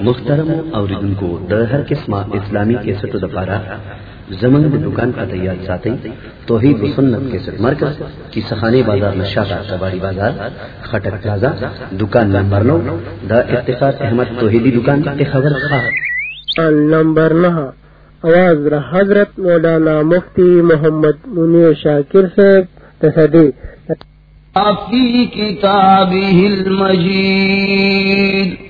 محترم اور ان کو ہر قسم اسلامی کے سٹ دفارا زمن میں دکان کا تیار ساتھی توحید و سنت کے سٹ مرکز کی سخانے بازار نشاطا سواری بازار خٹک پلازا دکان نمبر نو دا اتفاق احمد توحیدی دکان کی خبر خواہ۔ نمبر نہ آواز حضرت مولانا مفتی محمد منیر شاکر سے تصدی في كتابه المجيد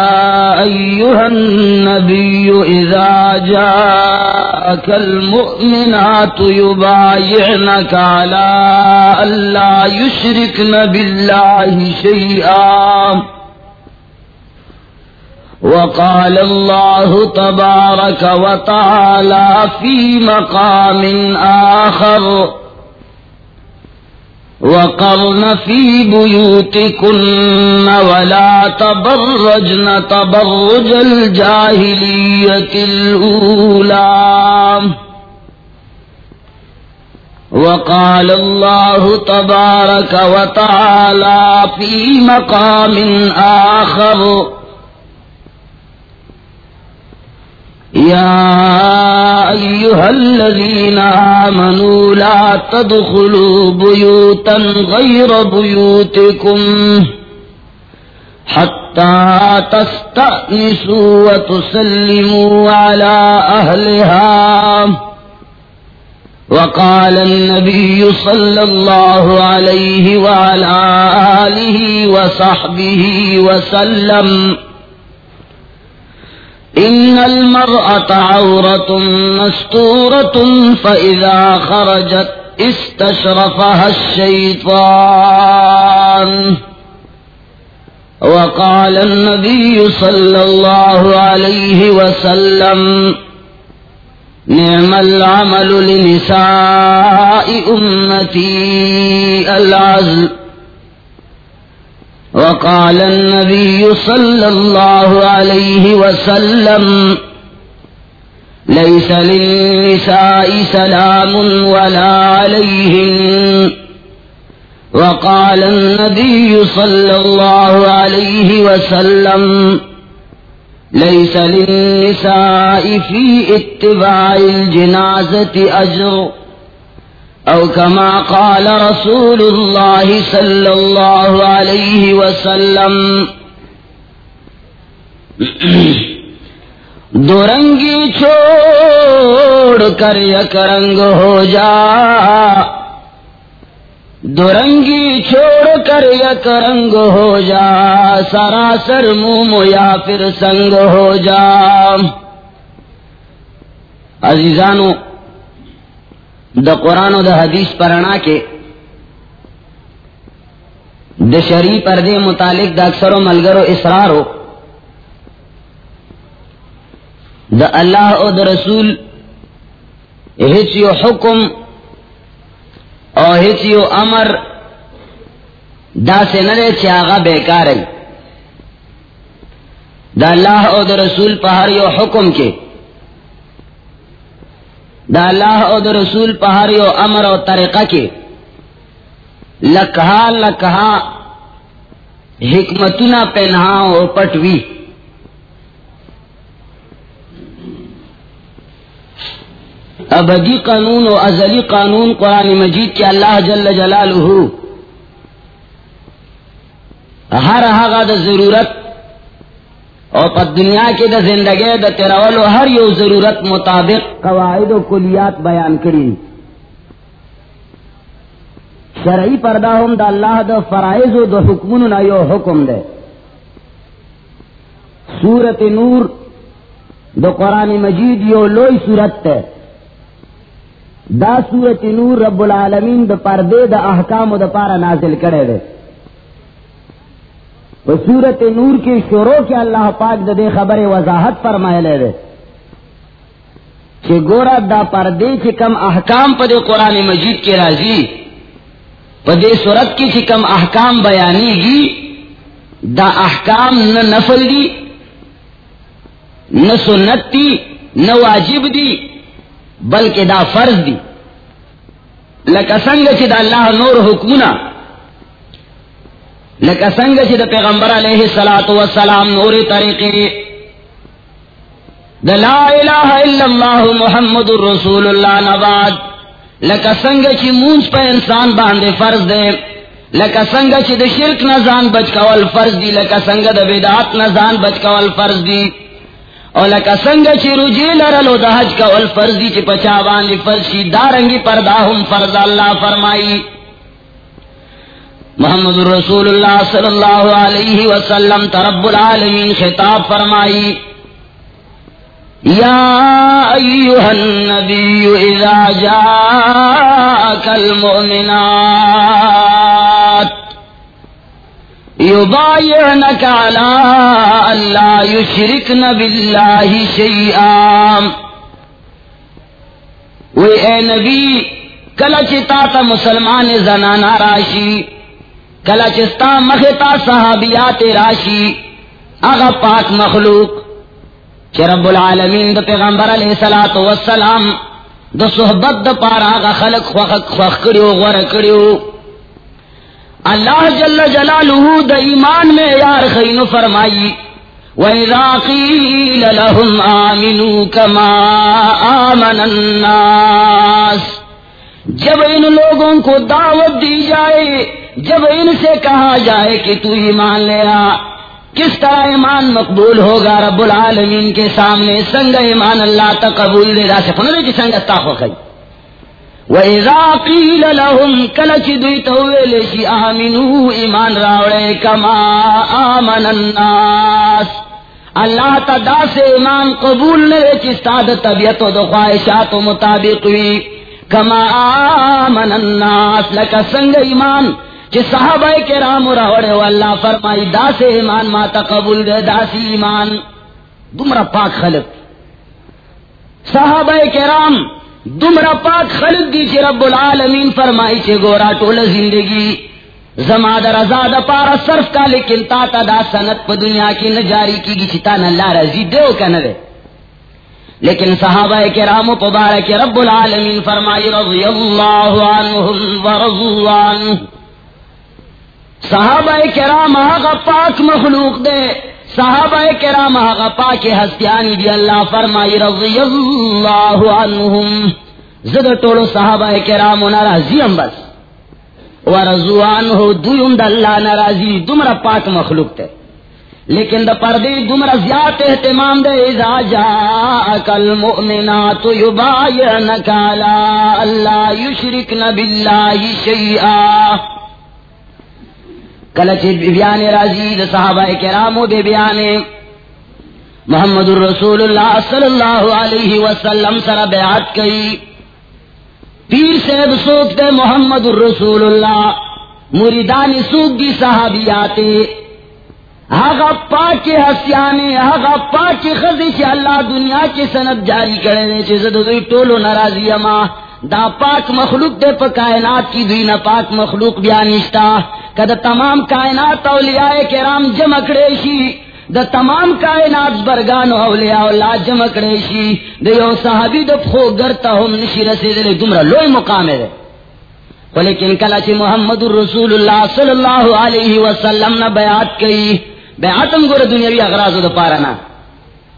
أيها النبي إذا جاءك المؤمنات يبايعنك على ألا يشركن بالله شيئا. وقال الله تبارك وتعالى في مقام آخر وقرن في بيوتكن ولا تبرجن تبرج الجاهلية الأولى. وقال الله تبارك وتعالى في مقام آخر. يا أيها الذين آمنوا لا تدخلوا بيوتا غير بيوتكم حتى تستأنسوا وتسلموا على أهلها. وقال النبي صلى الله عليه وعلى آله وصحبه وسلم إن المرأة عورة مستورة فإذا خرجت استشرفها الشيطان. وقال النبي صلى الله عليه وسلم، نعم العمل لنساء أمتي العزل. وقال النبي صلى الله عليه وسلم، ليس للنساء سلام ولا عليهن. وقال النبي صلى الله عليه وسلم، ليس للنساء في اتباع الجنازة أجر. او كما قال رسول الله صلى الله عليه وسلم. دورنگی چھوڑ کر یک رنگ ہو جا. دورنگی چھوڑ کر یک رنگ ہو جا. سراسر موم یا پھر سنگ ہو جا. عزیزانو دا قرآن و دا حدیث پرنا کے دا شری پردے متعلق دا اکثر و ملگر و اسرار ہو دا اللہ او دا رسول ہچیو حکم او ہچیو امر دا سے نرے چاگا بیکار ہے دا اللہ او دا رسول پہر یو حکم کے دا اللہ او دا رسول پہر یو امر او طریقہ کے لکھا لکھا حکمتنا پہنا او پٹوی ابدی قانون و ازلی قانون قرآن مجید کے اللہ جل جلالہ ہر ہا دا ضرورت اور پا دنیا کی دا زندگی دا تیرولو ہر یو ضرورت مطابق قواعد و کلیات بیان کری. شرعی پردہ ہم دا اللہ دا فرائض و دا حکمن نا یو حکم دے. سورت نور دا قرآن مجید یو لوئی سورت تے. دا سورت نور رب العالمین دا پردے دا احکام و دا پارا نازل کرے دے. سورت نور کی شروع کے اللہ پاک دے خبر وضاحت فرمائے لے دے۔ کہ گورا دا پردے کے کم احکام پر قرآن مجید کے راضی پدے صورت کی چکم احکام بیانی گی، دا احکام نہ نفل دی، نہ سنت دی، نہ واجب دی، بلکہ دا فرض دی۔ لکسنگ چی دا اللہ نور حکمنا لکسنگ چی دا پیغمبر علیہ السلام نور طریقے دا لا الہ الا اللہ محمد الرسول اللہ نباد لکا سنگ چی مونس پہ انسان باندے فرض دے لکا سنگ چی دا شرک نزان بچ کول فرض دی. لکا سنگ دا بیدات نزان بچ کول فرض دی. اور لکا سنگ چی رجی لرلو دا حج کول فرض دی چی پچا باندے فرض شی دارنگی پرداہم فرض اللہ فرمائی محمد رسول اللہ صلی اللہ علیہ وسلم ترب العالمین خطاب فرمائی، یا ایوہ النبی اذا جاءک المؤمنات، یبایعنک علا اللہ یشرکن باللہ شیئا وی اے نبی کلچتا تا مسلمان زنانا راشی کلچستا مختا صحابیات راشی اغا پاک مخلوق، چی رب العالمین دا پیغمبر علیہ السلام والسلام دا صحبت دا پارا غا خلق خوخ خوخ کریو، غور کریو. اللہ جل جلالہ دا ایمان میں یار خین فرمائی، وَإِذَا قِيلَ لَهُمْ آمِنُوا كَمَا آمَنَ النَّاسِ جب ان لوگوں کو دعوت دی جائے، جب ان سے کہا جائے کہ تو ایمان لے آ کس طرح ایمان مقبول ہوگا رب العالمین کے سامنے؟ سنگ ایمان اللہ تک قبول دے سے فنر کی جی سنگ تا وَإِذَا قِيلَ لَهُمْ كَلَچِ دُوِتَ وَيْلِشِ جی آمِنُوا ایمان راوڑے کما آمن الناس۔ اللہ تا دا سے ایمان قبول لے چستاد طبیعت و دو خواہشات و مطابق ہوئی کما آمن الناس، لکا سنگ ایمان۔ صحابہ کے رام راوڑے اللہ فرمائی، دا سے ایمان ماتا قبول دے داسی ایمان۔ دمرا پاک خلق۔ صحابہ کے رام دمرا پاک خلق دی چی رب العالمین فرمائی چے گورا ٹول زندگی۔ زما در ازاد پارا صرف کا لیکن تا تا دا سنت پا دنیا کی نجاری کی گی چتا ناللہ رضی دیو کا نوے لیکن صحابہ کرام پبارک رب العالمین فرمائی، رضی اللہ عنہم ورضوان صحابہ کرام آغا پاک مخلوق دے. صحابہ کرام آغا پاک ہستیانی دی اللہ فرمائی، رضی اللہ عنہم. زد ٹولو صحابہ کرام نرازی ہم بس. ورزوان ہو دویم دا اللہ نرازی دمرا پاک مخلوق دے. لیکن دا پردی دمرا زیاد احتمام دے، اذا جاءک المؤمنات یبایعنکا لا اللہ یشرکن باللہ شیئا. کلچ بیان راضی صحابہ کرامو بے بیان محمد الرسول اللہ صلی اللہ علیہ وسلم سر بیعت کئی. پیر صاحب سوک دے محمد الرسول اللہ مریدان سوک دی صحابیات آگا پاک کے ہسیانے آگا پاک کے خزش اللہ دنیا کے سند جاری کرے چیز دوی ٹولو ناراضی اما دا پاک مخلوق دے پا کائنات کی دوی نا پاک مخلوق بیانشتا کہ تمام کائنات اولیاء کرام جمع کریشی دا تمام کائنات برگان اولیاء اللہ جمع کریشی دا یو صحابی دا پخو گرتا ہم نشی رسید لے دمرا لوئی مقام ہے لیکن کلا چی محمد الرسول اللہ صلی اللہ علیہ وسلم نا بیعت کئی بیعتم گور دنیاوی اغراض دا پارنا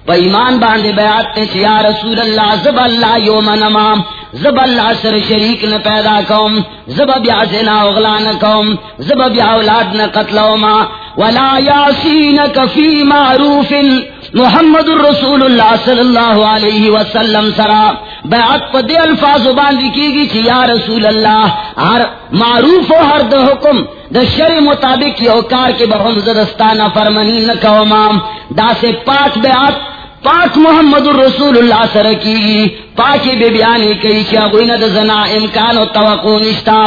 پا ایمان باندے بیعت تے یا رسول اللہ، زب اللہ یوم نمام، زب اللہ سر شریک نہ پیدا قوم زب بیا زنا اغلان قوم زب بیا اولاد نہ قتل ما ولا یاسینک فی معروف، محمد الرسول اللہ صلی اللہ علیہ وسلم سرا۔ بیعت پا دے الفاظ باندی کی گی چی یا رسول اللہ، ہر معروف و ہر دو حکم دا شر مطابق یو کار کے بہم زدستانہ فرمنی نکو مام۔ دا سے پاک بیعت، پاک محمد الرسول اللہ سر کی پاکی بے بیانی کئی چا کوئی نہ زنا امکان و توقع نشتا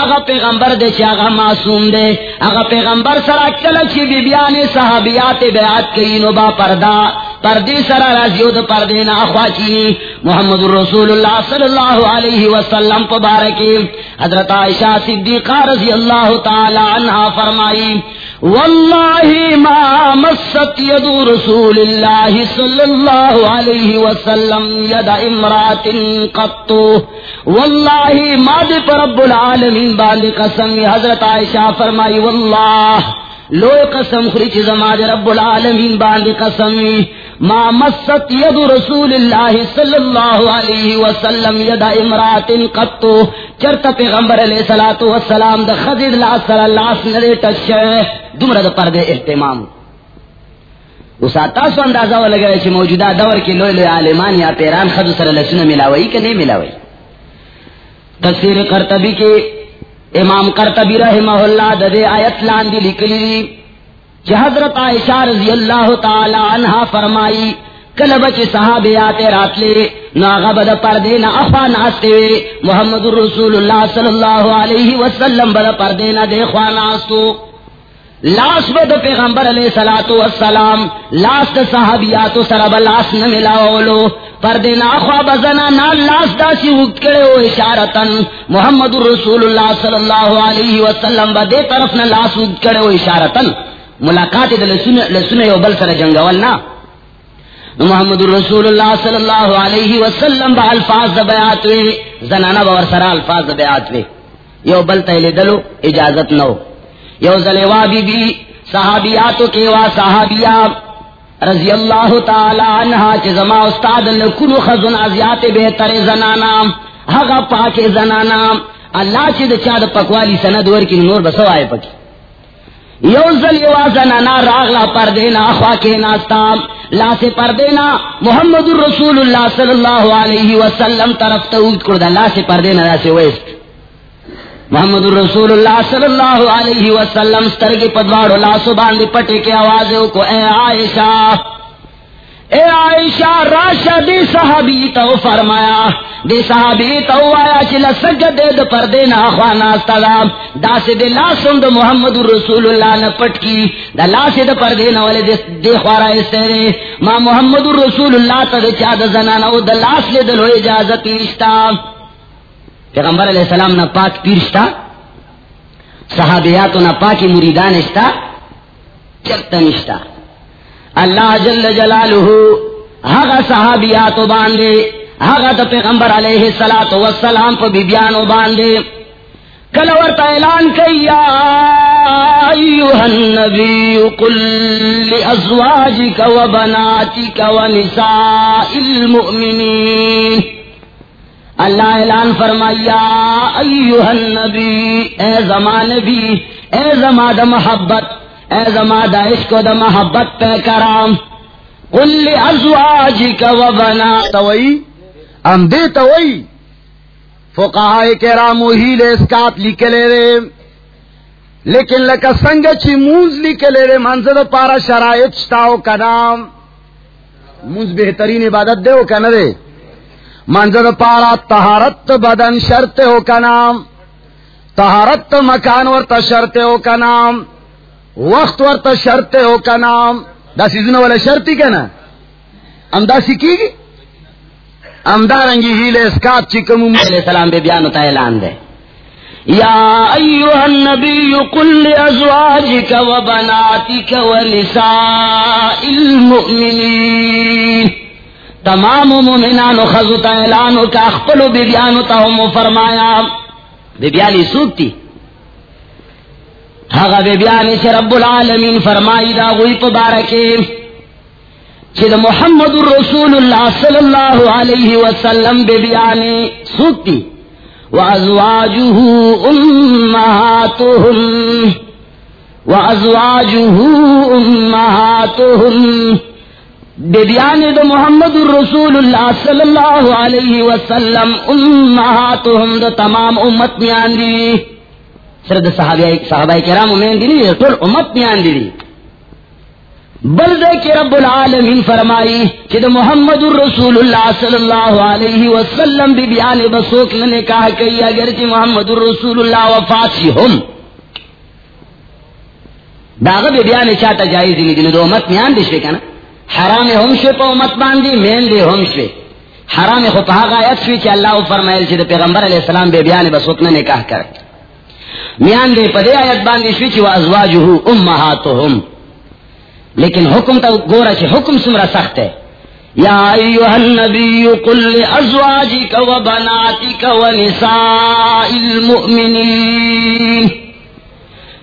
آغا پیغمبر دے چا آغا معصوم دے۔ آغا پیغمبر سر اکل چی بے بیانی صحابیات بیعت کئی نو با پردا پردی سر رازیو دا پردی نا خواچینی محمد الرسول اللہ صلی اللہ علیہ وسلم پبارکی حضرت عائشہ صدیقہ رضی اللہ تعالی عنہ فرمائی، واللہ ما مست ید رسول اللہ صلی اللہ علیہ وسلم ید امرات قط۔ واللہ ما دی پر رب العالمین باندی قسم۔ حضرت عائشہ فرمائی، واللہ لو قسم خری چی زماد رب العالمین باندی قسم۔ ما مست ید رسول اللہ صلی اللہ علیہ وسلم ید امرات قطو چرت پیغمبر علیہ الصلوۃ والسلام د خضر لا صلی اللہ علیہ ٹچ. دمر د پردے اہتمام. اس تاسو اندازہ ولګی چې موجوده دور کې لوی لوی عالمان یا پیران خدو سره لسونه ملاوي کنه ملاوي تفسیر قرطبی کې امام کرتبی رحمہ اللہ ددے آیت لاندی لکلی چی حضرت عائشہ رضی اللہ تعالی عنہ فرمائی کلبچ صحابیات رات لے ناغبد پردے نا افا ناستے محمد الرسول اللہ صلی اللہ علیہ وسلم بد پردے نا دے خواناستو لاس بد پیغمبر علیہ سلاۃ والسلام، لاس صحابیات سرب لاس نہ ملاولو۔ پردے نا خوا بزنا نا لاس دا سی وقت ہو اشارتن محمد رسول اللہ صلی اللہ علیہ وسلم بدے طرف نہ لاس وقت کرے ہو اشارتن ملاقات دل لسنے بل سر جنگول نا۔ محمد رسول اللہ صلی اللہ علیہ وسلم با الفاظ بیات وے۔ زنانا باور سرا الفاظ بیات وے۔ یو بل تہلے دلو، اجازت نو۔ یو زلیوا بی بی، صحابیاتو کے وا صحابیات رضی اللہ تعالی عنہ چی زما استاد لکنو خزن ازیات بہتر زنانا۔ حقا پاک زنانا۔ اللہ چی دا چاد پکوالی سند ورکی نور بسو آئے پکی۔ یوزل زل یوا راغلا پر دینا خوا کے ناستا. لا سے پر دینا محمد الرسول اللہ صلی اللہ علیہ وسلم طرف تعود کردہ. لا سے پر دینا لا سے ویست. محمد الرسول اللہ صلی اللہ علیہ وسلم سترگی پدوارو لا سبان دی پٹے کے آوازوں کو، اے عائشہ. اے عائشہ راشا دی صحابی تو فرمایا، دی صحابی تو آیا چلا سجد دے پردے نا خوانا استدا دا سے دے لاسم د محمد الرسول اللہ نے پٹ کی، دا لاس د پردے نا والے دے دے خوارا استرے ما محمد الرسول اللہ تا دے چا د زنانا او د لاس لے دلو اجازت نشتا۔ پیغمبر علیہ السلام نہ پاک پیرشتا صحابیات نہ پاکی مریدان اشتا چرتا نشتا۔ اللہ جل جلالہ ہگا صحابیات باندھے ہگا تو پیغمبر علیہ السلام والسلام پہ بیبیانو باندھے کلورتا اعلان کیا ایوہ النبی قل لأزواجک وبناتک ونساء المؤمنین۔ اللہ اعلان فرمایا ایوہ النبی، اے زمان بھی اے زما دا محبت۔ اے زما دا عشق و دا محبت پہ کرام، قل لی ازواجک و بنا توئی ام دے توئی فقہائے کرامو ہی لے اسکات لکلے رے۔ لیکن لکا سنگ چی موز لکلے رے منظر پارا شرائط شتاو کا نام۔ موز بہترین عبادت دے ہو کنا رے منظر پارا تہارت بدن شرط ہو کا نام۔ تہارت مکان ورت شرط ہو کا نام۔ وقت ورت شرط ہو کا نام۔ دا سیزن والا شرطی کا نا امدا سیکھی گی؟ امدارنگی ہی لے اسکاپ چکم علیہ السلام بے بیان ہوتا اعلان دے۔ یا ایوہ النبی قل لازواجک و بناتک و نساء المؤمنین۔ تمام مومنانو خزتا اعلانو کا اخپلو بیبیانو تا ہمو فرمایا۔ بیبیانی سوکتی حقا بے بیبیانی سے رب العالمین فرمائی دا غوی پبارکی چید محمد الرسول اللہ صلی اللہ علیہ وسلم بے بیبیانی سوکتی وازواجه امہاتهم وازواجه امہاتهم بیبیان دو محمد الرسول اللہ صلی اللہ علیہ وسلم امہاتهم دو تمام امت میان دی سرد صحابہ صحابہ کرام امین دی طول امت میان دی. بلدے کے رب العالمین فرمائی کہ دو محمد الرسول اللہ صلی اللہ علیہ وسلم بیبیان بسوک نے نکاح کئی، اگرچہ محمد الرسول اللہ وفات شی ہم. داغ بیبیان چاہتا جائز دی دو امت میان دی شوی کنا. حرام ہم شے پا امت باندی مین دے ہم شے حرام خو پا آغا آیت شوی چی اللہ فرمائل چی پیغمبر علیہ السلام بے بیان بس اتنا نکاح کر میان دے پدے آیت باندی شوی چی و ازواجہو امہاتہم. لیکن حکم تا گورا چی حکم سمرا سخت ہے. یا ایوہ النبی قل لأزواجک و بناتک و نساء المؤمنین.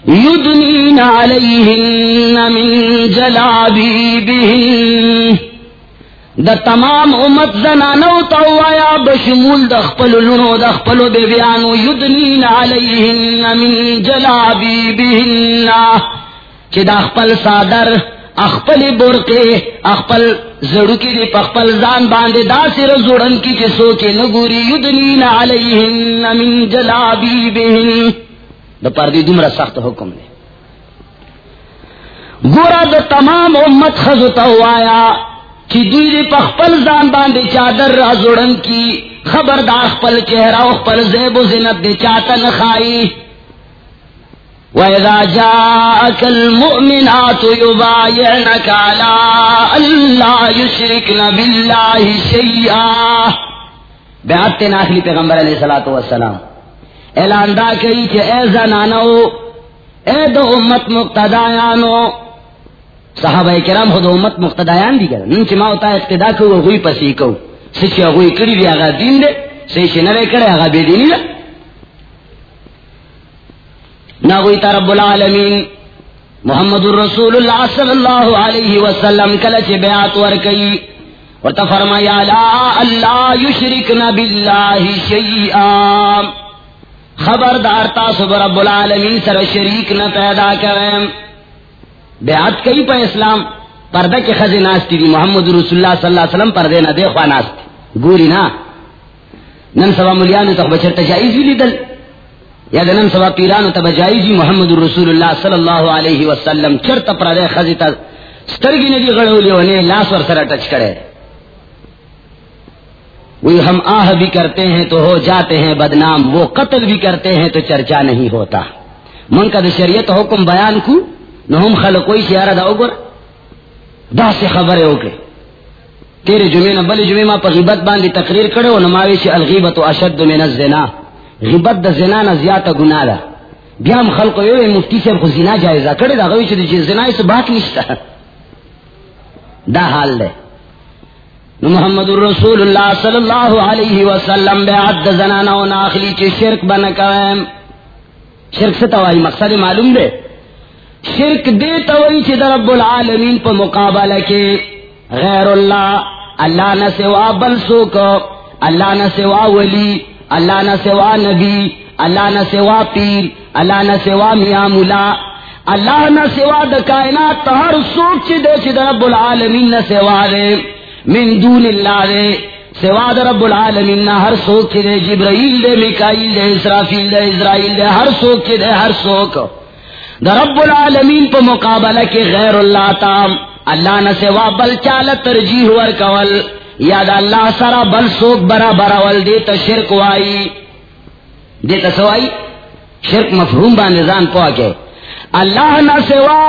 یدنین علیہن من جلابیبہن. دا تمام امت زنانو توایا بشمول د خپل لونو، د خپل بیبیانو یدنین علیہن من جلابیبہن چی دا خپل صادر اخپل برقے اخپل زڑو کی دی پخپل زان باندے دا سر زڑن کی چی سوچے نگوری یدنین علیہن من جلابیبہن دا پردی دمرا سخت حکم دے گورا دا تمام امت خزو توایا چی دوی دی پخپل زان باندے چادر را زڑن کی، خبردار خپل چہرہ و خپل زیب و زنت دے چاتا نخائی. وَإِذَا جَاءَكَ الْمُؤْمِنَاتُ يُبَايِعْنَكَ عَلَىٰ أَلَّا يُشْرِكْنَ بِاللَّهِ شَيْئًا. بیعت ناخلی پیغمبر علیہ الصلوۃ والسلام. اعلان دا کئی کہ اے زنانو، اے دو امت مقتدایانو صحابہ کرام خود امت مقتدایان دی گرن نن چې ما وتا اقتدا کو غوی پسې کو سچ غوی کړی دی هغه دین دی سې چې نه کړی هغه به دین دی نا غوی ته رب العالمین، محمد رسول الله صلی الله علیه وسلم کله چې بیعت ور کوي ورته فرمایا، لا الله یشرکنا بالله شیئا. خبردار تاسو رب العالمین سره شریک نہ پیدا کریں بیعت کئی پا اسلام، پردہ کے خز ناستی دی، محمد رسول اللہ صلی اللہ علیہ وسلم پردے نہ دے، خواہ ناستی۔ گوری نا۔ نن سبا ملیانو تک بچر تجائز بھی دل یا نن سبا پیرانو تک بجائزی محمد رسول اللہ صلی اللہ علیہ وسلم۔ چرت پردے خز تا سترگی ندی غڑو لیونے لاس ور سر ٹچ کرے۔ وہ ہم آہ بھی کرتے ہیں تو ہو جاتے ہیں بدنام، وہ قتل بھی کرتے ہیں تو چرچا نہیں ہوتا۔ من کا شریعت حکم بیان کو نو هم خلق کوئی سیارہ دا اوگر دا سے خبر ہے اوکے تیرے جمعے نہ بل جمعے ما پر غیبت باندی تقریر کرے و نماوی چی الغیبت و اشد من الزنا. غیبت دا زنا نہ زیادہ گناہ دا بیا ہم خلق یو مفتی سے خو زنا جائزہ کرے دا غوی چی زنا اس بات نشتا دا حال دے محمد الرسول اللہ صلی اللہ علیہ وسلم بے عد زنانا و ناخلی چی شرک بنکویم شرک سے توائی مقصد معلوم دے شرک دے توئی در رب العالمین پا مقابلہ کے۔ غیر اللہ اللہ نہ سوا بل سوک، اللہ نہ سوا ولی، اللہ نہ سوا نبی، اللہ نہ سوا پیر، اللہ نہ سوا میاں ملا اللہ نہ سوا دا کائنات ہر سوک چی دے چی در رب العالمین نہ سوا دے۔ من دون اللہ دے۔ سوا در رب العالمین نہ ہر سوک چی دے۔ جبرائیل دے مکائیل دے، اسرافیل دے، اسرائیل دے، ہر سوک چی دے، ہر سوک۔ دا رب العالمین پا مقابلہ کے غیر اللہ تام اللہ نہ سوا بل چال ترجیح ور کول یا دا اللہ سرا بل سوک برا برا ول تو شرک وائی۔ دے تو سوائی؟ شرک مفہوم با نظام پوا کے اللہ نہ سوا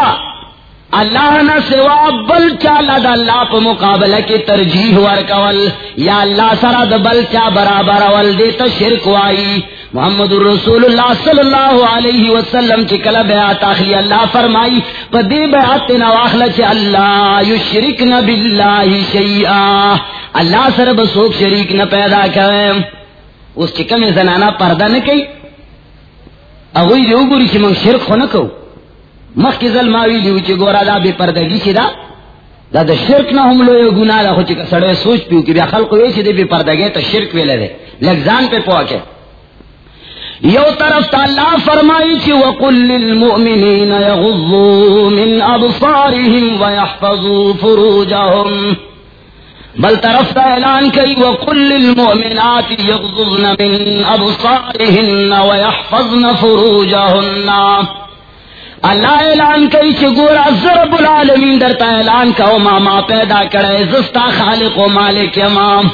اللہ نہ سوا بل چالا دا اللہ پا مقابلہ کے ترجیح ور کول یا اللہ سرا دا بل چا برا برا ول، دیتا شرک وائی۔ محمد الرسول اللہ صلی اللہ علیہ وسلم چی کلا بیعت آخلی اللہ فرمائی، پا دی بیعت نواخل چی اللہ یشرکن باللہ شیئا۔ اللہ سر بسوک شریک نہ پیدا کرے۔ اس چی کمی زنانا پردہ نکی اگوی دیو گوری چی من شرک خو نکو مخ کی ظلماوی دیو چی گورا دا بے پردگی چی دا؟ دا دا شرک نہ ہم لوگ گناہ دا خو چی سڑے سوچ پیو کہ بیا خلق ویسی دے بے پردگی تا شرک ویلے دے لگزان پہ پوکے یو طرف تا اللہ فرمائی چی وقل للمؤمنین یغضوا من ابصارهم ویحفظوا فروجهم. بل طرف تا اعلان کئی وقل للمؤمنات یغضضن من ابصارهن ویحفظن فروجهن. اللہ اعلان کئی چی گورا ضرب العالمین در تا اعلان کا ماما پیدا کرے، زستا خالق و مالک امام۔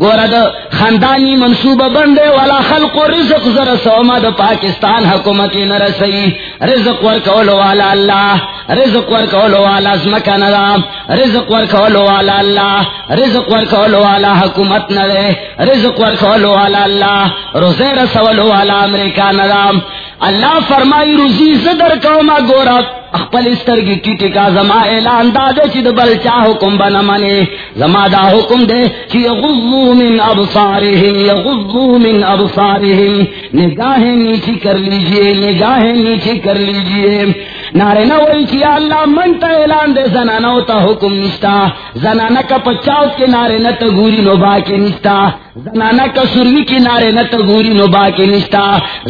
گورد خاندانی منصوبہ بندے، والا خلق و رزق زر سوما دا پاکستان حکومت نرسی۔ رزق ور کولو والا اللہ، رزق ور کولو والا زمکا نظام رزق ور کولو والا اللہ، رزق ور کولو والا حکومت نرے رزق ور کولو والا اللہ، روزے رسولو والا امریکہ نظام اللہ فرمائی، روزی زدر کوما، گورا اخپل استر کی ٹیٹی کا زما اعلان دا دے چی بل چا حکم بنا منے زما دا حکم دے چی یغضو من ابصارہم، یغضو من ابصارہم۔ نگاہیں نیچی کر لیجیے، نگاہیں نیچی کر لیجیے۔ نارے نہ وہی چی اللہ من تا اعلان دے زنانو تا حکم نشتا۔ زنانا کا پچاؤ کے نارے نہ تا گوری نو با کے نشتا۔ زنانا کا سروی کی نارے نہ تا گوری نو با کے نشتا.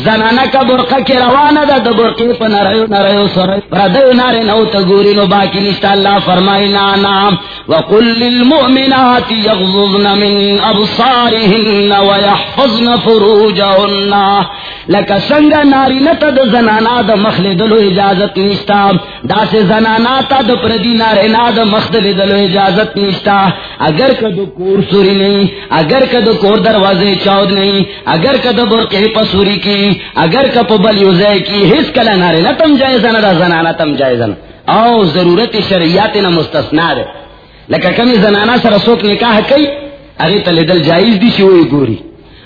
زنانا کا برقع کے روانہ دا دا برقی پا نرائیو نرائیو سر دو نارے نو تگوری نو باقی نشتا. اللہ فرمائی، نانا، وقل للمؤمنات یغضضن من ابصارهن ویحفظن فروجهن. لکا سنگا ناری نتا دا زنانا دا مخل دلو اجازت نشتا. دا سے زنانا تا دا پردی نارے نا دا مخل دلو اجازت نشتا. اگر کا دو کور سوری نہیں، اگر کا دو کور دروازے چود نہیں، اگر کا دو پسوری کی، اگر کا پبل یوزے کی حس کلا نارے نتم جائے زنا دا زنانا تم جائزن او ضرورت شریعت نہ مستثنا دے۔ لکہ کمی زنانا سر سوک نکاح کئی، اگے تل دل جائز دی شوئی گوری۔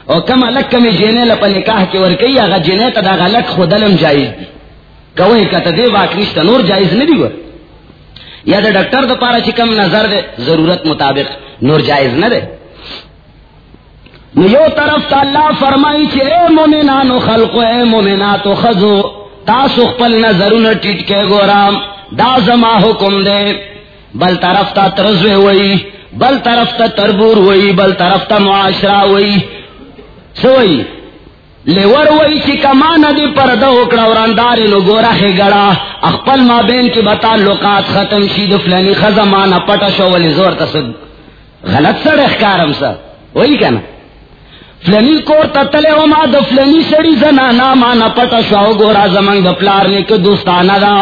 او کم الک کمی جینے لپا نکاح کی ور کئی، اگا جینے تا دا غلق خودلم جائز دی۔ کوئی کتا دے واقعیشتا نور جائز ندی ور یا دا ڈاکٹر دا پارا چکم نظر دے، ضرورت مطابق نور جائز نہ دے۔ یو طرف تا اللہ فرمائی چھے اے مومنانو خلقو اے مومناتو خضو تاسو خپل نظرونه ټیټ کې ګورام دا زما حکم دے۔ بل طرف تا ترزوے وئی بل طرف تا تربور وئی بل طرف تا معاشرہ وئی سوئی، لیور وئی چی کمان دی پردہ اکڑا ورانداری نو گورا خی گڑا۔ اخپل ما بین کی بتا لوقات ختم شید فلانی خزمانا پٹا شو ولی زور تسد غلط سڑ اخکارم سا۔ وئی کنا فلنی کور تتلے او ما د فلنی سڑی زنانا ما نا پتا شاو گورا زمان د پلار نیک دوستانا دا.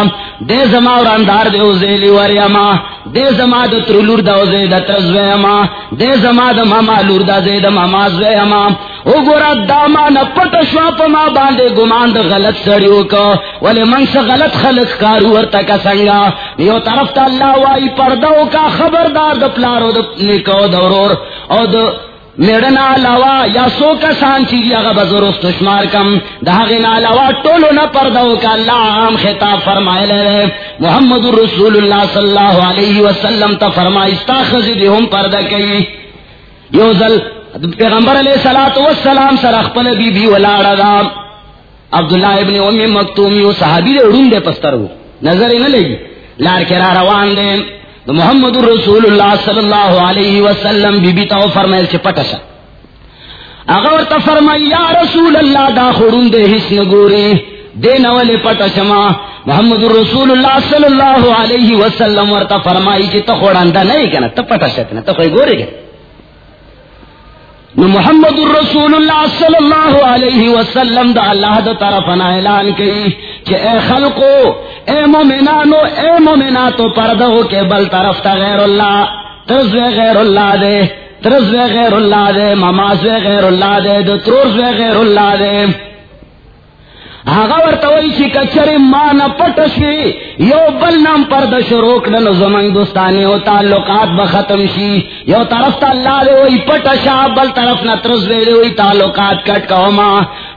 دے زما وراندار دے او زیلی وریا ما دے زما د ترلور دا او زید ترزوی ما دے زما د ماما لور دا زید ماما زوی ما او گورا دا ما نا پتا شوا پا ما باندے گمان د غلط سڑیو کو ولی من سے غلط خلق کارو ورتا کا سنگا. یو طرف تا اللہ وائی پردو کا خبردار د پلارو د نیکو دورور او د میڑنا علاوہ یا سو کسان چیزی اگا بزرست شمار کم. دہاغینا علاوہ ٹولو نہ پردو کا اللہ عام خطاب فرمائے لے رہے محمد الرسول اللہ صلی اللہ علیہ وسلم تا فرمائی استاخذ دی ہم پردہ کئی. یوزل پیغمبر علیہ الصلوۃ والسلام سر اخپل بی بی ولاڑا دا. عبداللہ ابن ام مکتوم یو صحابی دے اڑون دے پسترو نظر ہی نہ لگی لار کے را روان دے. محمد رسول اللہ صلی اللہ علیہ وسلم بی بی تو فرمائل چھ پٹشا اگر تا فرمائی، یا رسول اللہ دا خورون دے حسن گورے. دے نوالے پٹشما محمد رسول اللہ صلی اللہ علیہ وسلم ورطا فرمائی چھ تا خوڑاندہ نہیں کنا تا پٹشا کنا تا خوڑ گورے گنا محمد الرسول اللہ صلی اللہ علیہ وسلم دا اللہ دا طرف اعلان کی کہ اے خلقو اے مومنانو، اے مومناتو پردو کے بل طرف تا غیر اللہ ترز غیر اللہ دے ترز غیر اللہ دے مماز غیر اللہ دے، دو ترز غیر اللہ دے۔ هغه ورته وای چې کچره ما یو بل نام پر د شروع کړه زمنګ تعلقات به ختم شي یو طرف ته الله دی وای پټ بل طرف نه ترز وی تعلقات کټ کوما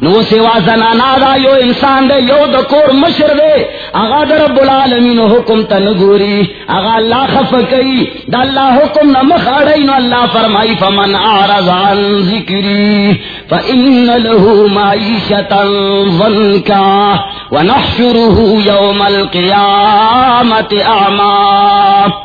نو سیوا زنانا دا یو انسان دی یو د کور مشر دی هغه د رب العالمین حکم ته نګوري هغه الله خف کوي د الله حکم نه مخ نو الله فرمای فمن اعرض عن ذکری فان له معیشتا ضنکا ونحشره يوم القيامة أعمى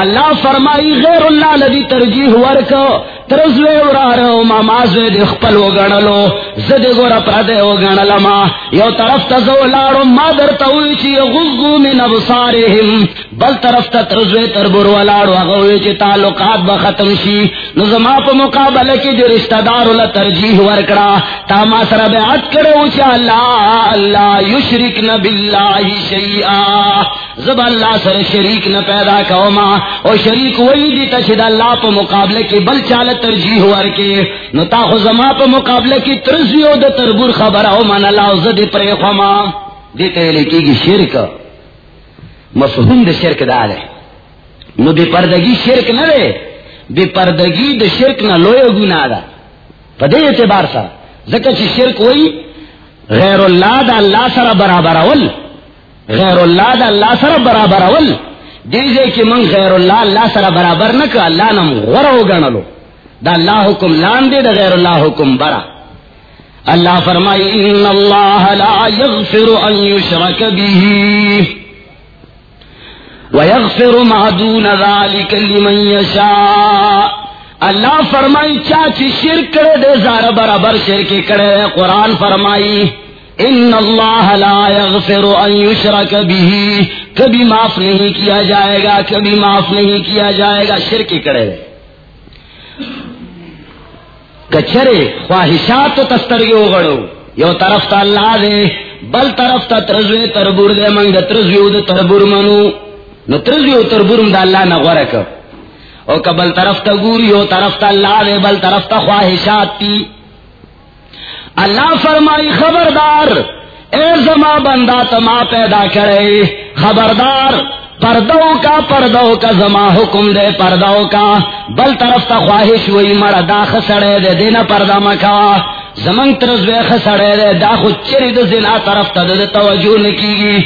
اللہ فرمائی، غیر اللہ لدی ترجیح ورکو ترزوے ورارو، ما مازوے دی خپل وگنلو. زد گورا پردے وگنلما. یو طرف تا زو لارو، ما در تاوی چی غزو من ابصارهم بل طرف تا ترزوے تربر ولارو اگوی چی تعلقات با ختم شی. نظما پا مقابلہ کی جو رشتہ دارو لترجیح ورکڑا. تا ما سر بیعت کرو چی اللہ اللہ یشرکن باللہ شیئا. زب اللہ سر شریک نہ پیدا کوما او شریک وہی دی تشد اللہ پا مقابلے کی بل چال ترجیح ور کے نو تا خو زما په مقابله کې ترزیو د تربور خبر او من الله او زد پر خما دې ته لیکيږي شرک. مفهوم د شرک دا ده نو بے پردگی شرک نه ده بے پردگی د شرک نه لوی ګناه ده. په دې اعتبار سره. ځکه چې شرک وای غیر الله د الله سره برابر اول غیر اللہ دا اللہ سر برابر اول دیزے کہ من غیر اللہ اللہ سر برابر نہ کہ اللہ نم غور ہو گنلو دا اللہ حکم لان دے، دا غیر اللہ حکم برا۔ اللہ فرمائی، ان اللہ لا یغفر ان یشرک به ویغفر ما دون ذالک لمن یشاء۔ اللہ فرمائی، چاچی شرک کرے دے زار برابر شرک کرے۔ قرآن فرمائی، ان اللہ لا يغفر ان يشرك به کبھی معاف نہیں کیا جائے گا، کبھی معاف نہیں کیا جائے گا، شرک کرے۔ کچرے خواہشات تو تسترگی اغڑو یو طرف تا اللہ دے، بل طرف تا ترزوی تربور دے، منگ دا ترزوی دے تربور منو۔ نو ترزوی تربور دا اللہ نغورک او کبل طرف تا گور یو طرف تا اللہ دے، بل طرف تا خواہشات تی۔ اللہ فرمائی، خبردار، اے زما بندہ تما پیدا کرے، خبردار۔ پردو کا پردو کا زما حکم دے پردو کا۔ بل طرف تا خواہش وئی مڑا دا خسڑے دے دینا پردہ مکا زمن ترزوے خسڑے دے، دا خود چری دے زنا طرف تا دے توجہ نکیگی۔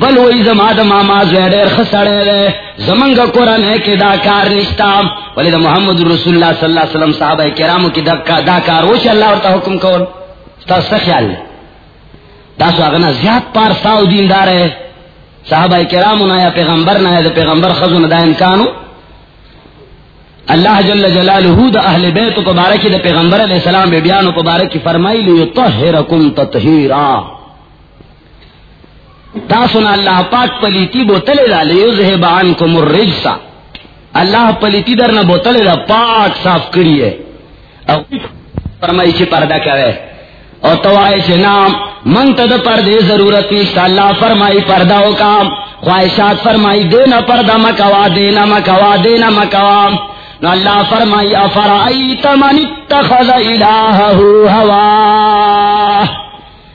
بل وئی زما دا ماما زوے دیر خسڑے دے۔ زمن کا قرآن ہے کہ دا کار نشتا۔ ولی دا محمد رسول اللہ صلی اللہ علیہ وسلم صحابہ کرامو کی دا کار وچ اللہ ورطا حکم کون ستا خیال لے تاسو اغنا زیاد پار ساو دیندار ہے۔ صحابہ کرامو نا یا پیغمبر نا یا پیغمبر خزو نا دا انکانو اللہ جل جلالہ دا اہل بیت کو بارکی دا پیغمبر علیہ السلام بے بیانو کو بارکی فرمائی لیو طہرکم تطہیرا. تاسو نا اللہ پاک پلیتی بوتلے دا لیو زہب عنکم الرجسا اللہ پلیتی در نا بوتلے دا پاک صاف کریے فرمائی چی پردہ کرے. اور توائے سے نام من تد پردے ضرورت نیشت، اللہ فرمائی پردہ ہو کا خواہشات فرمائی دینا پردہ مکوا دینا مکوا دینا مکوا نو اللہ فرمائی، افرائیت من اتخذ الہہ ہوا؟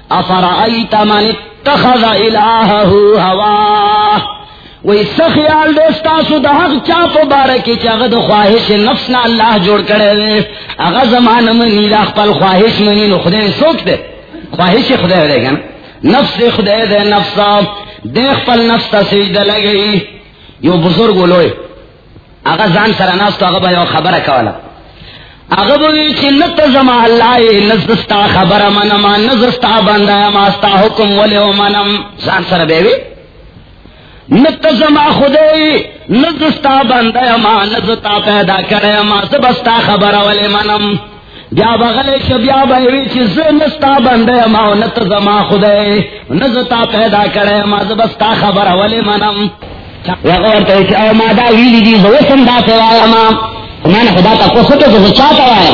افرائیت من اتخذ الہہ ہوا؟ وہی سخیال دستا سو دا حق چاپ بارکی چاگد خواہش نفسنا اللہ جوڑ کرے دے۔ زمان منی دا خپل خواہش منی نو سوک دے۔ خواہش خدای دے گا نفس خدای دے نفس دے خپل نفس تا سجدہ لگئی یو بزرگ لوئی اگا زان سر ناس تو اگا با یو خبر کولا۔ اگا بوئی چی نت زما اللہ نزدستا خبر منما نزدستا بندہ ماستا حکم ولی و منم۔ زان سر بیوی نت زما خدے نزستا بند اما نزتا پیدا کرے اما سبستا خبر والے منم۔ بیا بغلے چ بیا بہوی چ ز نستا بند اما نت زما خدے نزتا پیدا کرے اما سبستا خبر والے منم. وغور تے چ او ما دا ویلی دی زو سم دا تے وایا ما من خدا تا کو سکے جو چاہتا وایا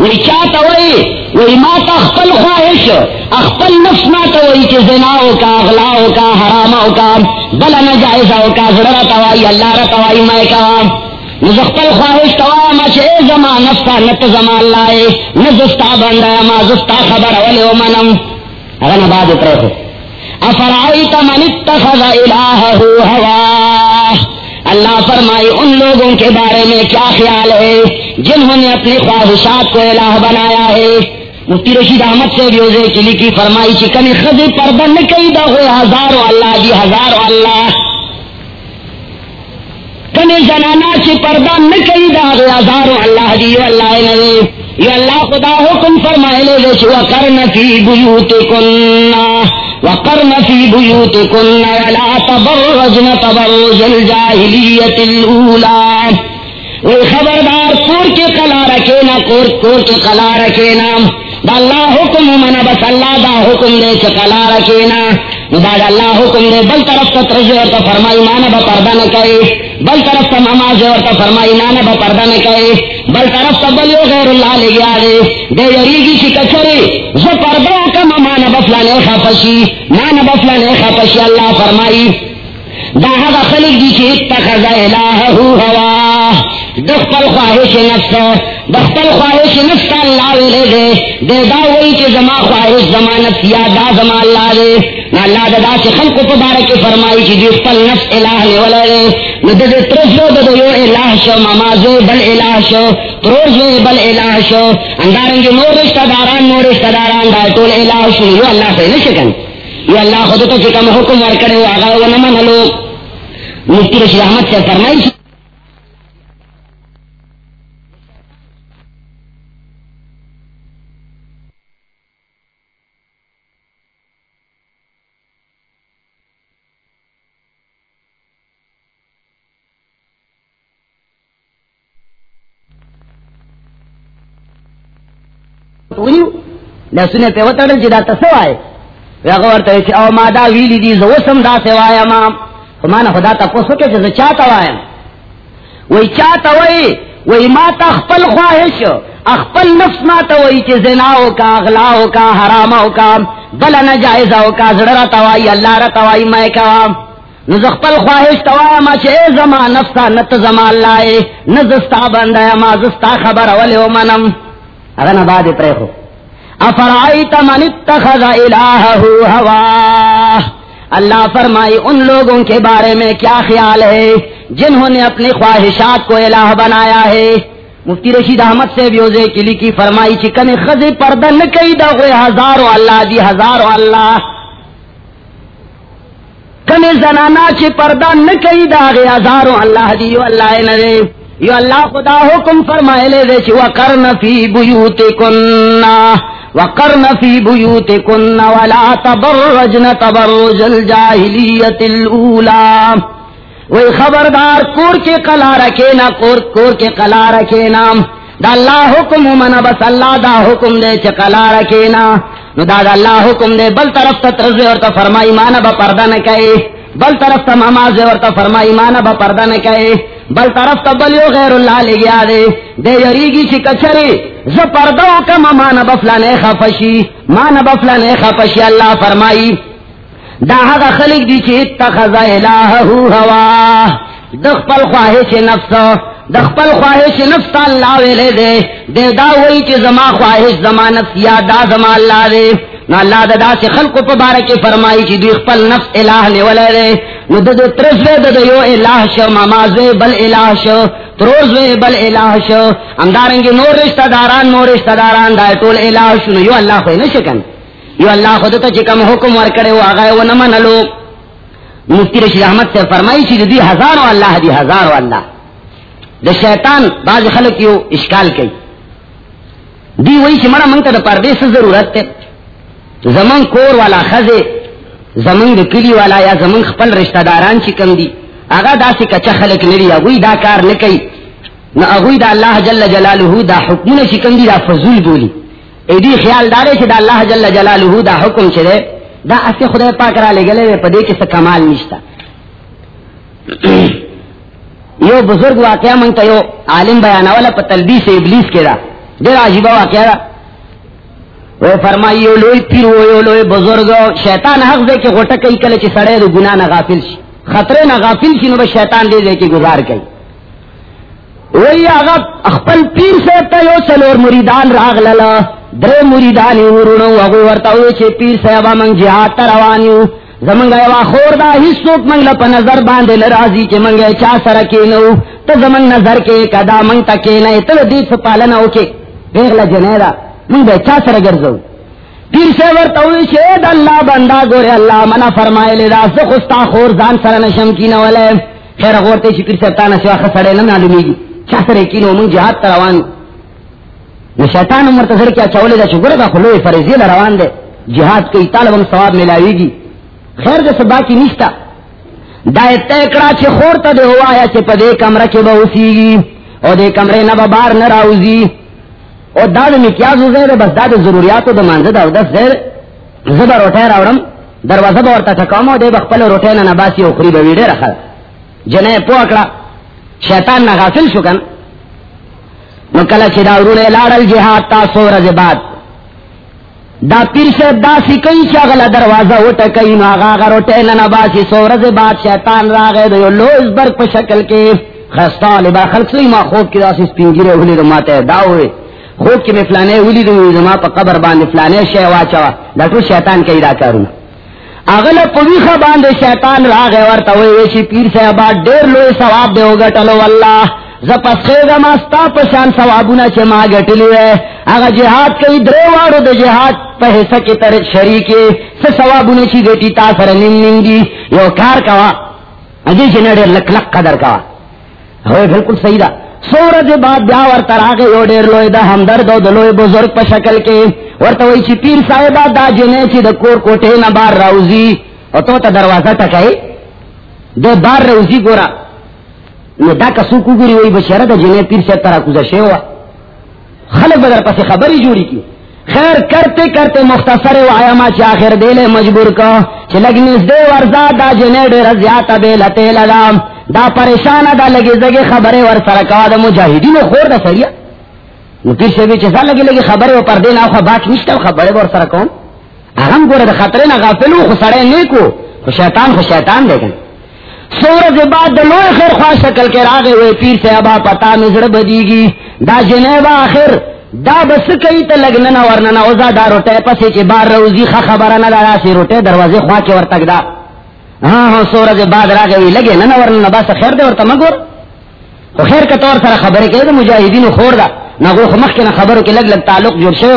وی چاہتا وی وی ما تا اخپل خواہش اخپل نفس ما تا وی چی زناو کا اغلاو کا حرامو کا بلا نجائزو کا زرر توائی اللہ را توائی میں خواہش توائی ما چی اے زمان نفسا، نت زمان لائے نزستا بندہ ما زستا خبر ولی و منم اگر نباد اترے افرائیت من اتخذ الہہ ہوا؟ اللہ فرمائی، ان لوگوں کے بارے میں کیا خیال ہے؟ جنہوں نے اپنی خواہشات کو الہ بنایا ہے؟ مفتی رشید احمد سے بھی کی لکھی فرمائی چکنی خزی پردہ نکئی دا ہوئے ہزاروں اللہ جی ہزاروں اللہ. کمی زنانا چی پردہ نکئی دا ہوئے ہزاروں اللہ جی یہ اللہ نبی۔ یہ اللہ خدا حکم فرمائے لے جو چھو کرن فی بیوت کننا وقرن في بيوتكن ولا تبرجن تبرج الجاهلية الأولى خبردار کور کے کلا رکھے نا، کور کور کے کلا رکھے نا۔ دا اللہ حکم منا بس اللہ دا حکم دے کے کلا رکھے نا اللہ حکم دے بل طرف کا ترج اور تو فرمائی مانا با پردہ نہ کرے۔ بل طرف کا نماز اور تو فرمائی نانا با پردہ نہ کرے۔ بل طرف کا بل غیر اللہ لے گیا دے دے یریگی سی کچرے جو پردہ کا مانا بفلا نے خفشی مانا بفلا نے خفشی اللہ فرمائی۔ دا هذا خلق دی چی اتخذ الہ ہوا۔ دخل خواہش نفس دخل خواہش نفس کا اللہ ویلے دے۔ دے دا وہی کہ زما خواہش، زما یا دا زما اللہ دے۔ نہ اللہ دا سے خلق کو بارک فرمائی کہ دی خپل نفس الہ نے ولا دے۔ نہ دے دے ترجو دے یو الہ شو ممازو بل الہ شو۔ پروزو بل الہ شو۔ اندارنگی نور رشتہ داران نور رشتہ داران، دا ٹول الہ شو۔ یو اللہ سے نشکن یہ اللہ خود تو چکم حکم ور کرے آگا وہ نہ منلو مفتی رشید احمد سے فرمائی لسونه په وتړل چې دا تاسو وای هغه او ما دا ویلی دي، زه وسم دا څه وایم. خو خدا تاسو کې چې زه چاته وایم؟ وای چاته وای وای ما ته خپل خواهش خپل نفس ما ته وای چې زنا او کا اغلا او کا حرام او کا بل نه جایز کا زړه توای الله را توای مې کا نو خپل خواهش توا ما چې زما نفس نت زما الله نه زستا بنده ما زستا خبر اول ومنم؟ اگر نہ بعد پرہو افرائیت من اتخذ الہہ ہوا؟ اللہ فرمائی، ان لوگوں کے بارے میں کیا خیال ہے؟ جنہوں نے اپنی خواہشات کو الہ بنایا ہے؟ مفتی رشید احمد سے بیوزے کلی کی فرمائی، چکن خزی پردن کئی دا ہوئے ہزاروں اللہ دی، ہزاروں اللہ۔ کمی زنانا چی پردن کئی دا ہزاروں اللہ دی، یو اللہ نرے۔ یو اللہ خدا حکم فرمائے لے دے چی وقرن فی بیوتکن وقرن فی بیوتکن ولا تبرجن تبرج الجاہلیت الاولا وہی خبردار کور کے قلا رکھے نا کور کور کے قلا رکھے نا۔ دا اللہ حکم من بس اللہ دا حکم دے چ قلا رکھے نا۔ نو دا, دا اللہ حکم دے بل طرف تا ترزے اور تا فرمائی مانا با پردہ نہ کہے۔ بل طرف تا مماز اور تا فرمائی مانا با پردہ نہ کہے۔ بل طرف تا بلیو غیر اللہ لے گیا دے دے یریگی چی کچھری ز پردو کا مانا بفلا نے خفشی مانا بفلا نے خفشی اللہ فرمائی دا حقا خلق دی چی اتخذ الہہو ہوا دخپل خواہش نفس دخپل خواہش نفس اللہ ویلے دے دے دا وہی چی زما خواہش زما نفس یا دا زما اللہ دے نو اللہ دا دا سے خلق پا بارک فرمائی چی دی خپل نفس الہ نے ولے دے نو دا دا ترزوے دا یو الہ شو مامازوے بل الہ شو تروزوے بل الہ شو۔ امدارنگی نور رشتہ داران، نور رشتہ داران، دا طول الہ شو۔ نو یو اللہ خوئی نشکن یو اللہ خود تا چکم حکم ورکڑے و آگئے و نمانلو مفتی رشید احمد سے فرمائی چی دی ہزارو اللہ دی ہزارو اللہ۔ دا شیطان بعض خلق یو اشکال کئی۔ دی وہی چی مرا منگتا دا پردے سے ضرورت تے۔ زمن کور والا خزے۔ زمن د کلی والا یا زمن خپل رشتہ داران چی کم دی اگا دا سی کچا خلق نری اگوی دا کار نکی نا اگوی دا اللہ جل جلالہ دا حکمون چی کم دی دا فضول بولی ایدی خیال دارے چی دا اللہ جل جلالہ دا حکم چی دا اسی خدا پاک را لے گلے وے پدے کس کمال نشتا یو بزرگ واقعہ منگتا یو عالم بیانا والا پا تلبیس ابلیس کے دا دیر عجیبہ واقعہ وہ فرمائی یو لوی پیر وہ یو لوی بزرگ، شیطان حق دے کہ غٹا کئی کل چی سڑے دو، گناہ نہ غافل شی۔ خطرے نہ غافل شی، نو شیطان دے دے کے گزار کئی۔ وہی آغا اخپل پیر سے تا یو سلور مریدان راغ للا۔ درے مریدانی ورونو، اگو ورتا ہوئے چے پیر سے ابا منگ جہاد تروانیو زمنگ ایوا خور دا ہی سوک منگ لپا نظر باندے لرازی چے منگ چا سرکینو تو زمنگ نظر کے، کدا منگ تکے نئے تو دیت سپالنا اوکے پیغلا جنیدہ من بے چا سر گرزو پیر سے ورتا ہوئی شید اللہ بندہ گورے اللہ منا فرمائے لے دا سخستا خور زان سر نشم کی نولے خیر غورتے چی پیر سرطان سوا خسڑے نہ معلومی گی چا سر کینو؟ من جہاد تروان نو شیطان عمر تذر کیا چولے دا چگر دا خلوی فریضی روان دے جہاد کئی طالب ثواب ملاوی گی خیر دے سبا کی نشتا دا اتکڑا چی خورتا دے ہوا یا چی پا دے کمرہ کے باوسی گی او دے کمرے نبا بار نراوزی اور داد مکیاز زیر، بس داد ضروریات دا منزد او دس زیر زبر روٹے راوڑم دروازہ بورتا چکامو دے بخپل روٹے نا نباسی او اخری بویڈے رکھا جنے پو اکڑا شیطان نا غافل شکن نو کلا چی داورون لارل جہاد تا سو رز بعد، دا پیر سے دا سی کئی شاغل دروازہ اٹھا کئی نو آغا آغا روٹے نا نباسی سو رز بعد شیطان راغے دو یو لوز برگ پا شکل کے خستا لبا خلق سوی ما خوب کی داسی سپینگیره ولی دو ماته داوی خوب کی میں فلانے ولی زما پا قبر باندې فلانے شے واچوا دا ټول شیطان کئی دا کارونه. اغل پویخه باندې شیطان راغې ورته وی چې پیر صاحب، ډېر لوی ثواب دی وګټلو والله. زپس خیغه ما ستا په شان ثوابونه چې ما ګټلی وې. هغه جهاد کوي، درې واړو د جهاد په حصہ کې تر شریکې. څه ثوابونه چې ګټي، تا سره نیم نیم دي یو کار کوا اجي چې لک لک قدر کوا هو، بالکل صحیح ده. سورج بعد بیا ورته راغې یو ډېر لوی د همدرد او د لوی بزرگ په شکل کې. ورته وی چې پیر صاحب دا جنې چې د کور کوټې نه بار راوځي. او ته ته دروازه ټکای د بار راوځي ګورا نو دا کسو کوګری وی بشره د جنې پیر صاحب ترا کوزه شو خلک بدر پسې خبري جوړی کی خیر، کرتے کرتے مختصر وایا ما چې اخر دیله مجبور کا چې لګنیز دې ورزا دا جنې ډېر زیاته به لته لگام دا پریشان دا لګي زګي خبره ور سره کا د مجاهدینو خور د سړیا نو پیر شه چې ځا لګي لګي خبره او پر دې نه خو باک ور سره کوم هغه ګوره د خطر نه غافل خو سړی نه خو شیطان خو شیطان دی سورج بعد د لوی خیر خوا شکل کې راغې وې پیر سے ابا پتا مې زړه بدیږي دا جنیبا اخر دا بس کئی ته لګنه ورننه او دا روټه پسې چې بار روزي خبره نه دا سي روټه دروازه خوا کې ورتګ دا. ہاں ہاں سورج بعد را گئی لگے نہ ورنہ بس خیر دے اور تمگور تو خیر کا طور سارا خبر ہے کہ مجاہدین خور دا۔ نہ وہ خمخ کے نہ خبروں کے لگ لگ تعلق جڑ سے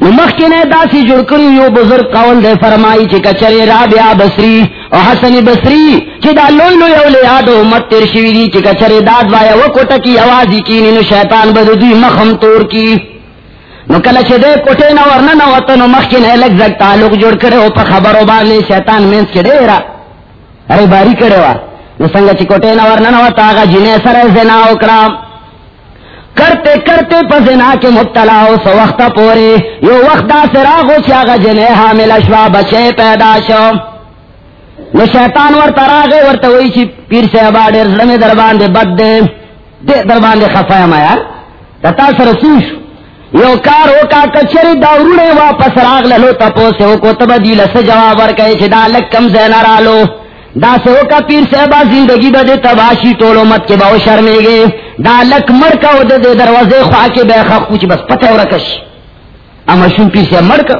مخ کے نے داسی جڑ کر یو بزرگ قول دے فرمائی چی کچرے رابعہ بصری او حسن بصری چی دا لوی لوی اولیاء دو امت تیر شوی دی چی کچرے داد وایا وہ کوٹا کی آوازی کی، نینو شیطان بدو دوی مخم تور کی۔ نو کله چې دې کوټه نه ورنه نو وته نو مخ کنه لګ زګ تعلق جوړ کړي او په خبرو باندې شیطان مینس کې ډیرا اره باری کړي وا نو څنګه چې کوټه نه ورنه نو وته هغه جنې سره زنا وکړه. کرتے کرتے پزنا کے مبتلا ہو سو وقت پورے یو وقت سراغ ہو چاگا جنے حامل اشوا بچے پیدا شو. نو شیطان ور تراغے ور توئی چی پیر سے ابا ډیر دربان دے بد دے دے دربان دے خفایا ما یار دتا سر سوش یو کار او کا کچری داورنے واپس راغ لو تپو سے او کو تب تبدیل سے جواب ور کہے چھ دا لک کم زینا رالو دا سے او کا پیر سے ابا زندگی بدے تباشی ٹولو مت کے باو شرمے گے۔ دا لک مر کا دے دے دروازے خواہ کے بے خواہ کچھ بس پتہ ہو رکش۔ اما شن پی سے مر کا۔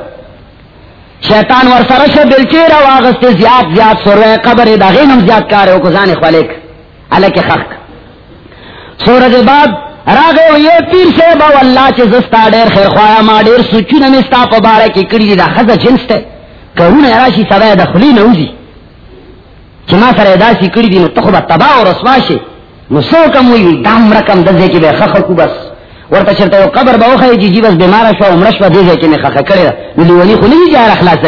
شیطان ور سرش دل چیر و آغست زیاد زیاد سروے قبر دا غینم زیاد کارے ہو کو زان خوالیک۔ علیک خخ۔ سورج بعد راغے و یہ پیر سے باو اللہ چے زستا دیر خیر خوایا ما دیر سوچو نمستا پا بارے کی کری دا خزا جنس تے۔ کرون اراشی سوائے دا خلی نوزی۔ چی ما سر اداسی کری دی نو تخبا تباہ و رسواشی نو سو کم وی دام رکم دزے کی بے خخ کو بس۔ ورته چرته یو قبر به وخی جی، چې جی بس بیمار شو عمر شو دیږي چې نه خخ کړی نو لیونی خو نه جار اخلاص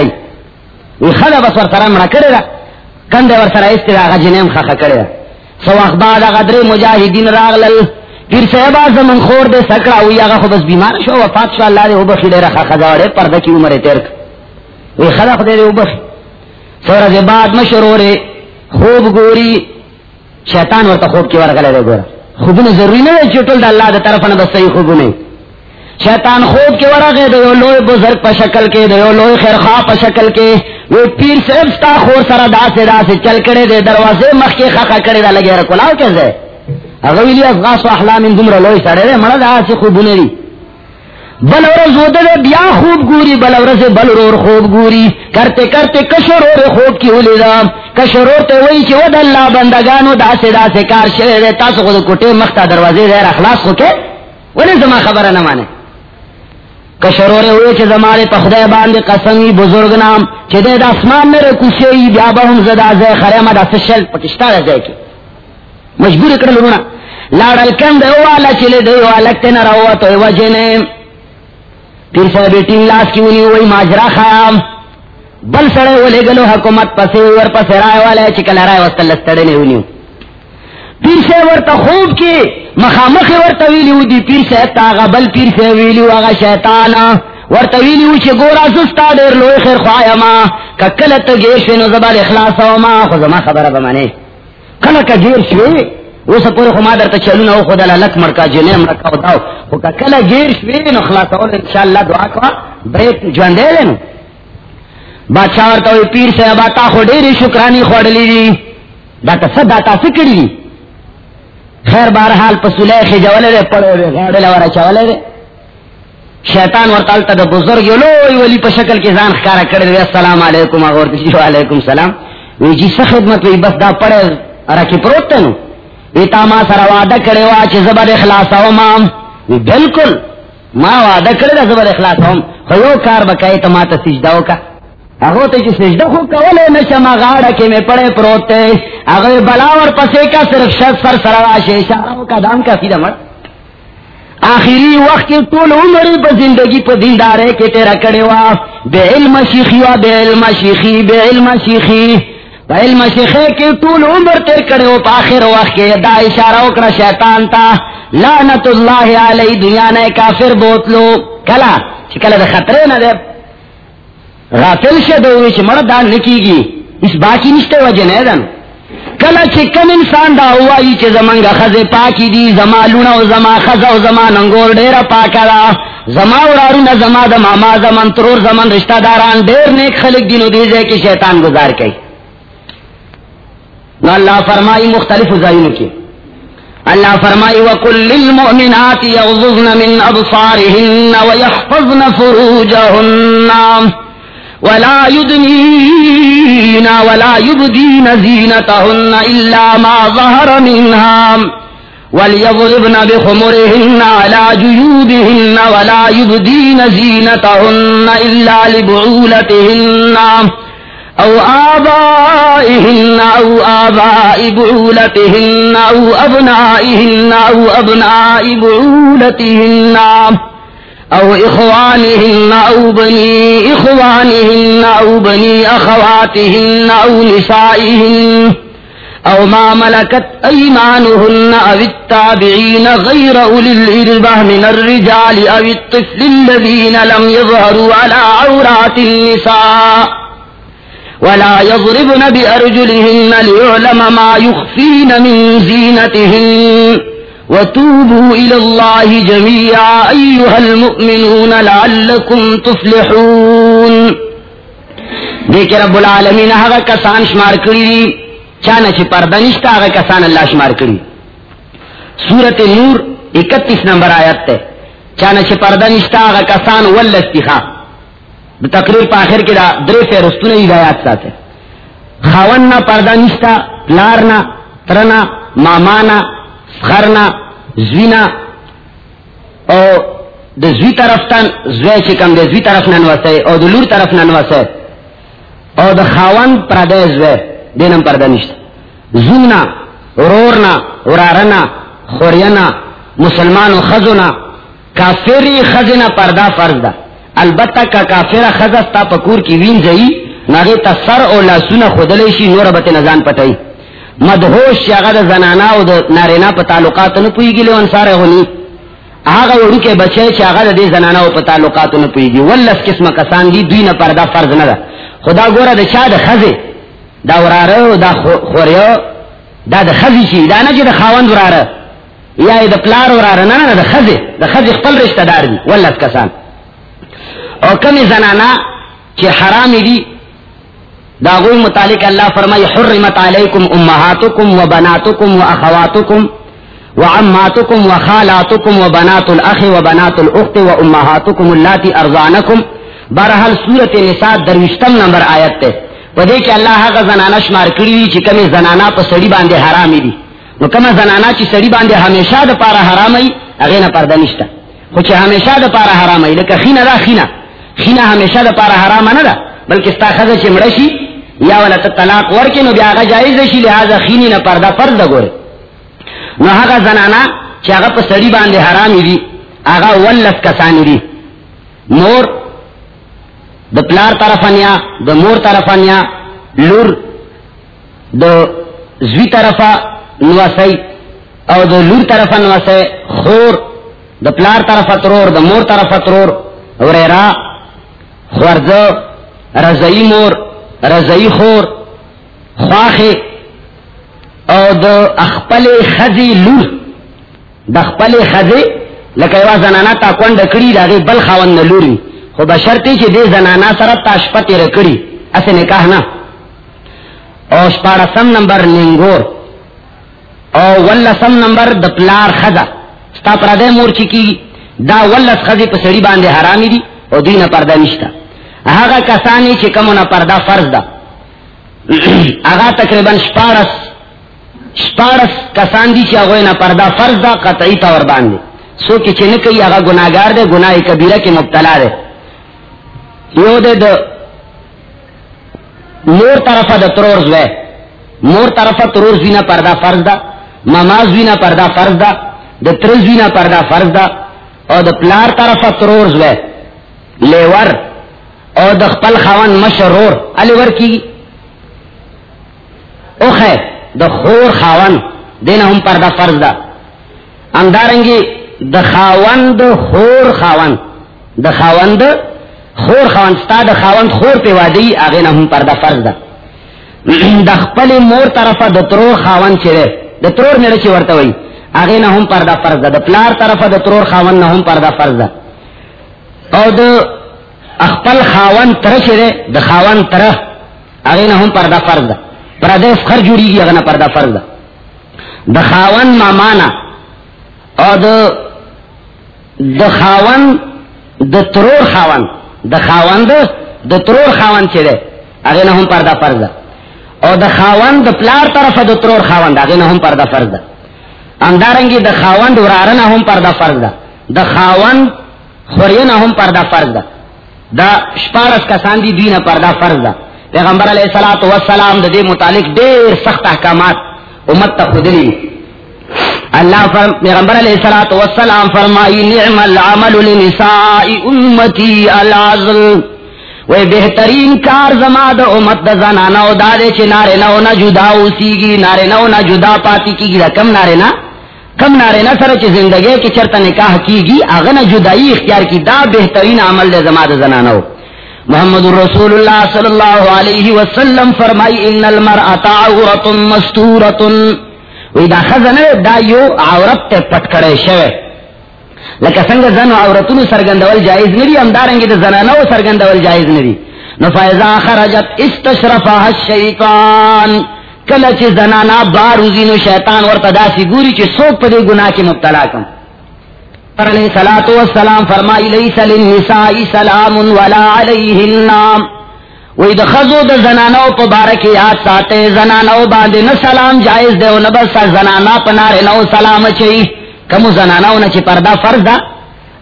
وی خلا بس ور سره مړه کړی کند ور سره استرا غجنیم خخ کړی سو اخبار غدر مجاهدین راغلل۔ پیر صاحب زمون خور دے سکڑا ہوئی هغه خو بس بیمار شو، وفات شو الله دې وبخي ډیره خخ ځاړې پرده کی عمر تیر وی خلا خدای دې وبخي سورہ بعد مشرور خوب ګوري شیطان ورته خوب کې ورغله دی ګوره خوبونه ضروری نه چې ټول د الله د طرف نه بس صحیح خوبونه شیطان خوب کې ورغه دی یو لوی بزرگ په شکل کې دی یو لوی خیرخوا په شکل کې یو پیر صاحب ستا خور سره داسې داسې چل کړي دی دروازې مخ کې خخه کړي دا لګي رکولاو کې ځای هغه ویلی افغاس واحلام دومره لوی سره دی، مړه داسې خوبونه دي بل ورځ وده بیا خوب ګوري، بل ورځ بل ور خوب ګوري. کرتے کرتے کشر اور خوب کی ولیدا کشر اور ته وای چې ود الله بندگانو داسې داسې کار شوی دی، تاسو خو د کوټه مخته دروازې غیر اخلاص خو کې؟ ولې زما خبره نه مانه کشر اور وای چې زماره په خدای قسمی بزرگ نام. چې د اسمان مې رکوشي بیا به هم زدا زه خره ما د سشل پاکستان ځای کې. مجبور کړل ورونه لاړل کند والا چې له دی والا تن راوته وجنه پیر صاحب ټینګ لاس کی ونی وای ماجرا خام. بل سره ولې غلو حکومت پسې ور پسې راي والے چې کله راي وستل ستړې نه ونی پیر صاحب ورته خوب کې مخامخ ورته ویلو دی پیر صاحب تا غبل پیر صاحب ویلو هغه شیطان ورته ویلو چې ګورا زستا ډېر لوی خیر خوایا ما کله ته گیر شنو زبال اخلاص او ما خو زما خبره به معنی کله که گیر شوی اوس پورې خو ما درته چلونه او خدای لک مرکا جنې مرکا او داو. خو کله گیر شوی نو خلاصول ان شاء الله دعا کا بریک ژوندې نو بادشاہ ورته پیر صاحب تا خو ډېری شکرانی خوړلې دي. دا ته صدا تاسو کړی خیر بہرحال پسولے خجولے دے پڑے دے غاڑے لورا چولے دے شیطان ورطال تا دا بزرگ یو لوی ولی پا شکل کی زان خکارا کردے دے السلام علیکم اغور کسی جو علیکم سلام وی جی سا خدمت وی؟ بس دا پڑے رکی پروت تنو وی تا ما سر وعدہ کرے وا چی زبر اخلاص او مام وی بالکل. ما وعدہ کرے دا زبر اخلاص او خیو کار بکائی تا ما تا سجدہ کا اگو تے چی سجدہ خو کولے نشما غاڑا کے میں پڑے پروت تے اگر بلاور پسے کا صرف شد سر سرواشے اشارہ کا دام کا فیدہ مرد آخری وقت کی طول عمر پہ زندگی پہ دیندارے کے تیرا کڑے وا. بے علم شیخی وا بے علم شیخی بے علم شیخی، بے علم شیخی. شیخے کے طول عمر تیر کڑے ہو آخر وقت کے دا اشارہ اکڑا شیطان تا لعنت اللہ علی دنیا نے کافر بوتلو کلا چکلا دا خطرے نہ دے غافل شدو وچ مردان نکی گی اس باقی نشتے وجہ نیدن کلا چکن انسان دا ہوا ای چه زمانگا خز پاکی دی زما لونا و زما خز و زما ننگور دیر پاکا دا زما ورارون زما دا ماما زمان ترور زمان رشتہ داران دیر نیک خلق دینو دیزے کی شیطان گزار کئی نو اللہ فرمائی مختلف زائنو کی۔ اللہ فرمائی، وَقُلْ لِلْمُؤْمِنَاتِ يَغْضُضْنَ مِنْ أَبْصَارِهِنَّ وَيَحْفَظْنَ فُرُوجَهُنَّ ولا يدنين ولا يبدين زينتهن إلا ما ظهر منها وليضربن بخمرهن على جيوبهن ولا يبدين زينتهن إلا لبعولتهن أو آبائهن أو آباء بعولتهن أو أبنائهن أو أبناء بعولتهن او اخوانهن او بني اخوانهن او بني اخواتهن او نسائهن او ما ملكت ايمانهن او التابعين غير اولي الاربه من الرجال او الطفل الذين لم يظهروا على عورات النساء ولا يضربن بأرجلهن ليعلم ما يخفين من زينتهن. وتوبوا إلى الله جميعا أيها المؤمنون لعلكم تفلحون. دیکھ رب العالمین، هغه کسان شمار کړی دي چانه چې پردنشت هغه کسان الله شمار کړی سورت نور 31 نمبر آیت ته. چانه چې پردنشت هغه کسان ولستخا د تقریر په اخر کې دا درې فهرستونه ہدایت ساته. خاون نه پردنشتا لارنا ترنا مامانا خرنا زوینا او د زوی طرف تن زوی چې کم د زوی طرف نن وسه او د لور طرف نن وسه او د خاون پر زوی دینم پر دنيشت زونا ورورنا ورارنا خورینا مسلمانو خزونا کافری خزنا پردا فرض ده. البته کا کافر خزستا پکور کی وین زئی ناغه تا سر او لاسونه خودلې شي نور به نزان پټای مدهوش شاگه دا زنانا او دا نارینا پا تعلقاتو نپویگی لو انسار غنی آغا وڑو کے بچے چاگه دا دی زنانا او پا تعلقاتو نپویگی واللس قسم کسان دی دوی نپر دا فرض ندا خدا گورا دا چا دا خزی دا وراره دا خوریو دا دا خزی چی دا نا چی دا خاوند وراره. یا دا پلار وراره. نا نا دا خزی دا خزی خپل رشتہ دار دی واللس کسان. او کمی زنانا چی حرامی دی. داغوی متعلق اللہ فرمائی، حرمت علیکم امہاتکم و بناتکم و اخواتکم و عماتکم و خالاتکم و بنات الاخ و بنات الاخت و امہاتکم اللاتی ارزانکم برحل صورت نساء دروشتم نمبر آیت تے. پدے کہ اللہ حق زنانا شمار کری چی کمی زنانا پا سڑی باندے حرامی دی. نو کم زنانا چی سڑی باندے ہمیشہ دا پارا حرامی، اغینا پردنشتا خوچ ہمیشہ دا پارا حرامی، لکہ خینا دا خینا خینا ہمیشہ دا پارا حراما ندا بلکہ ستا خزا چی مڑشی یا والا طلاق ورکی نو بیا آغا جائز شی لہذا خینی نا پردہ فرد دا گوری نو آغا زنانا چی آغا پا سڑی باندے حرامی دی آغا ولس کسانی دی مور دا پلار طرفانیا دا مور طرفانیا لور دا زوی طرفا نواسی او دا لور طرفا نواسی خور دا پلار طرفا ترور دا مور طرفا ترور ورے وریرا خورزو رضائی مور رضائی خور خواخ او د اخپل خزی لور. د اخپل خزی، لکه یو زنانا تا کونډ کړی دا بل خاون نه لوري خو بشرطی چې دې زنانا سره تاشپتی رکړي اسه نکاح نه. او شپارسم نمبر ننګور. او ولسم نمبر د پلار خزا ستا پردے مور چکی دا ولس خزی په سړی باندې حرامي دي، او دین پرده نشتا هغه کسانی چې کومه پرده فرض ده. هغه تقریباً شپارس شپارس کسان دي چې هغه نه فرض ده، قطعی طور باندې. سو کې چې نه کوي، هغه ګناګار ده ګناه کبیره کې مبتلا ده یو د مور طرفه د ترور زوی. مور طرفه ترور زوینه پرده فرض ده مماز وینا پردا فرض ده، د ترز وینا پردا فرض ده، او د پلار طرفه ترور زوی. لیور او د خپل خوان مشرور. علی ور کی اوخه، د خور خوان دینه هم پردا فرض ده. اندارنګي د خاوند خور خوان د خاوند خور خوان ستا د خاوند خور په وادي اغه نه هم پردا فرض ده. د خپل مور طرفه د ترور خوان چره د ترور نه چې ورته وای اغه نه هم پردا فرض ده. د پلار طرفه د ترور خوان نه هم پردا فرض ده. او د خپل خاون تر چره د خاون تر اغه نه هم پردا فرض ده. پرده فخر جوړیږي، هغه نه پردا فرض ده. د خاون مامانا او د د خاون، د ترور خاون. د خاوند د ترور خاون چې ده هغه نه هم پردا فرض ده. او د خاوند پلار طرفه د ترور خاوند هغه نه هم پردا فرض ده. اندارنګي د خاوند وراره نه هم پردا فرض ده. د خاوند خوري نه هم فرض ده. دا شپارس کسان دي دینه پردا فرض ده. پیغمبر علیہ الصلوۃ والسلام د دې متعلق ډېر سخت احکامات امت ته خودلی اللہ فرم، پیغمبر علیہ الصلوۃ والسلام فرمائی نعم العمل لنساء امتی العزل. وہ بہترین کار زما د امت د زنانه او دادے چې ناره نو نه جدا اوسیږي ناره نو نه جدا پاتې کیږي کم ناره نه کم ناره نه سره چې زندګۍ کې چرته نکاح کیږي هغه نه جدائی اختیار کی دا بہترین عمل د زما د زنانه محمد رسول اللہ صلی اللہ علیہ وسلم فرمائی، ان المرأة عورت مستورت وی دا خزن دا یو عورت تے پٹ کڑے شوے لکه څنګه زنو عورتونو سرګندول جایز ندی همدارنګه د زنانو سرګندول جایز ندی۔ نو فایزا خرجت استشرفها الشیطان۔ کله چې زنانا باروزی نو شیطان ورته داسي ګوري چې څوک په دې ګناه کې مبتلا کم پر علیہ الصلوۃ والسلام فرمائی لیس للنساء سلام ولا علیہن وی د خزو د زنانو په بارک یاد ساته زنانو باندې نه سلام جائز دی او نه بس زنانا په نار نو سلام چي کوم زنانو نه چې پردا فرض ده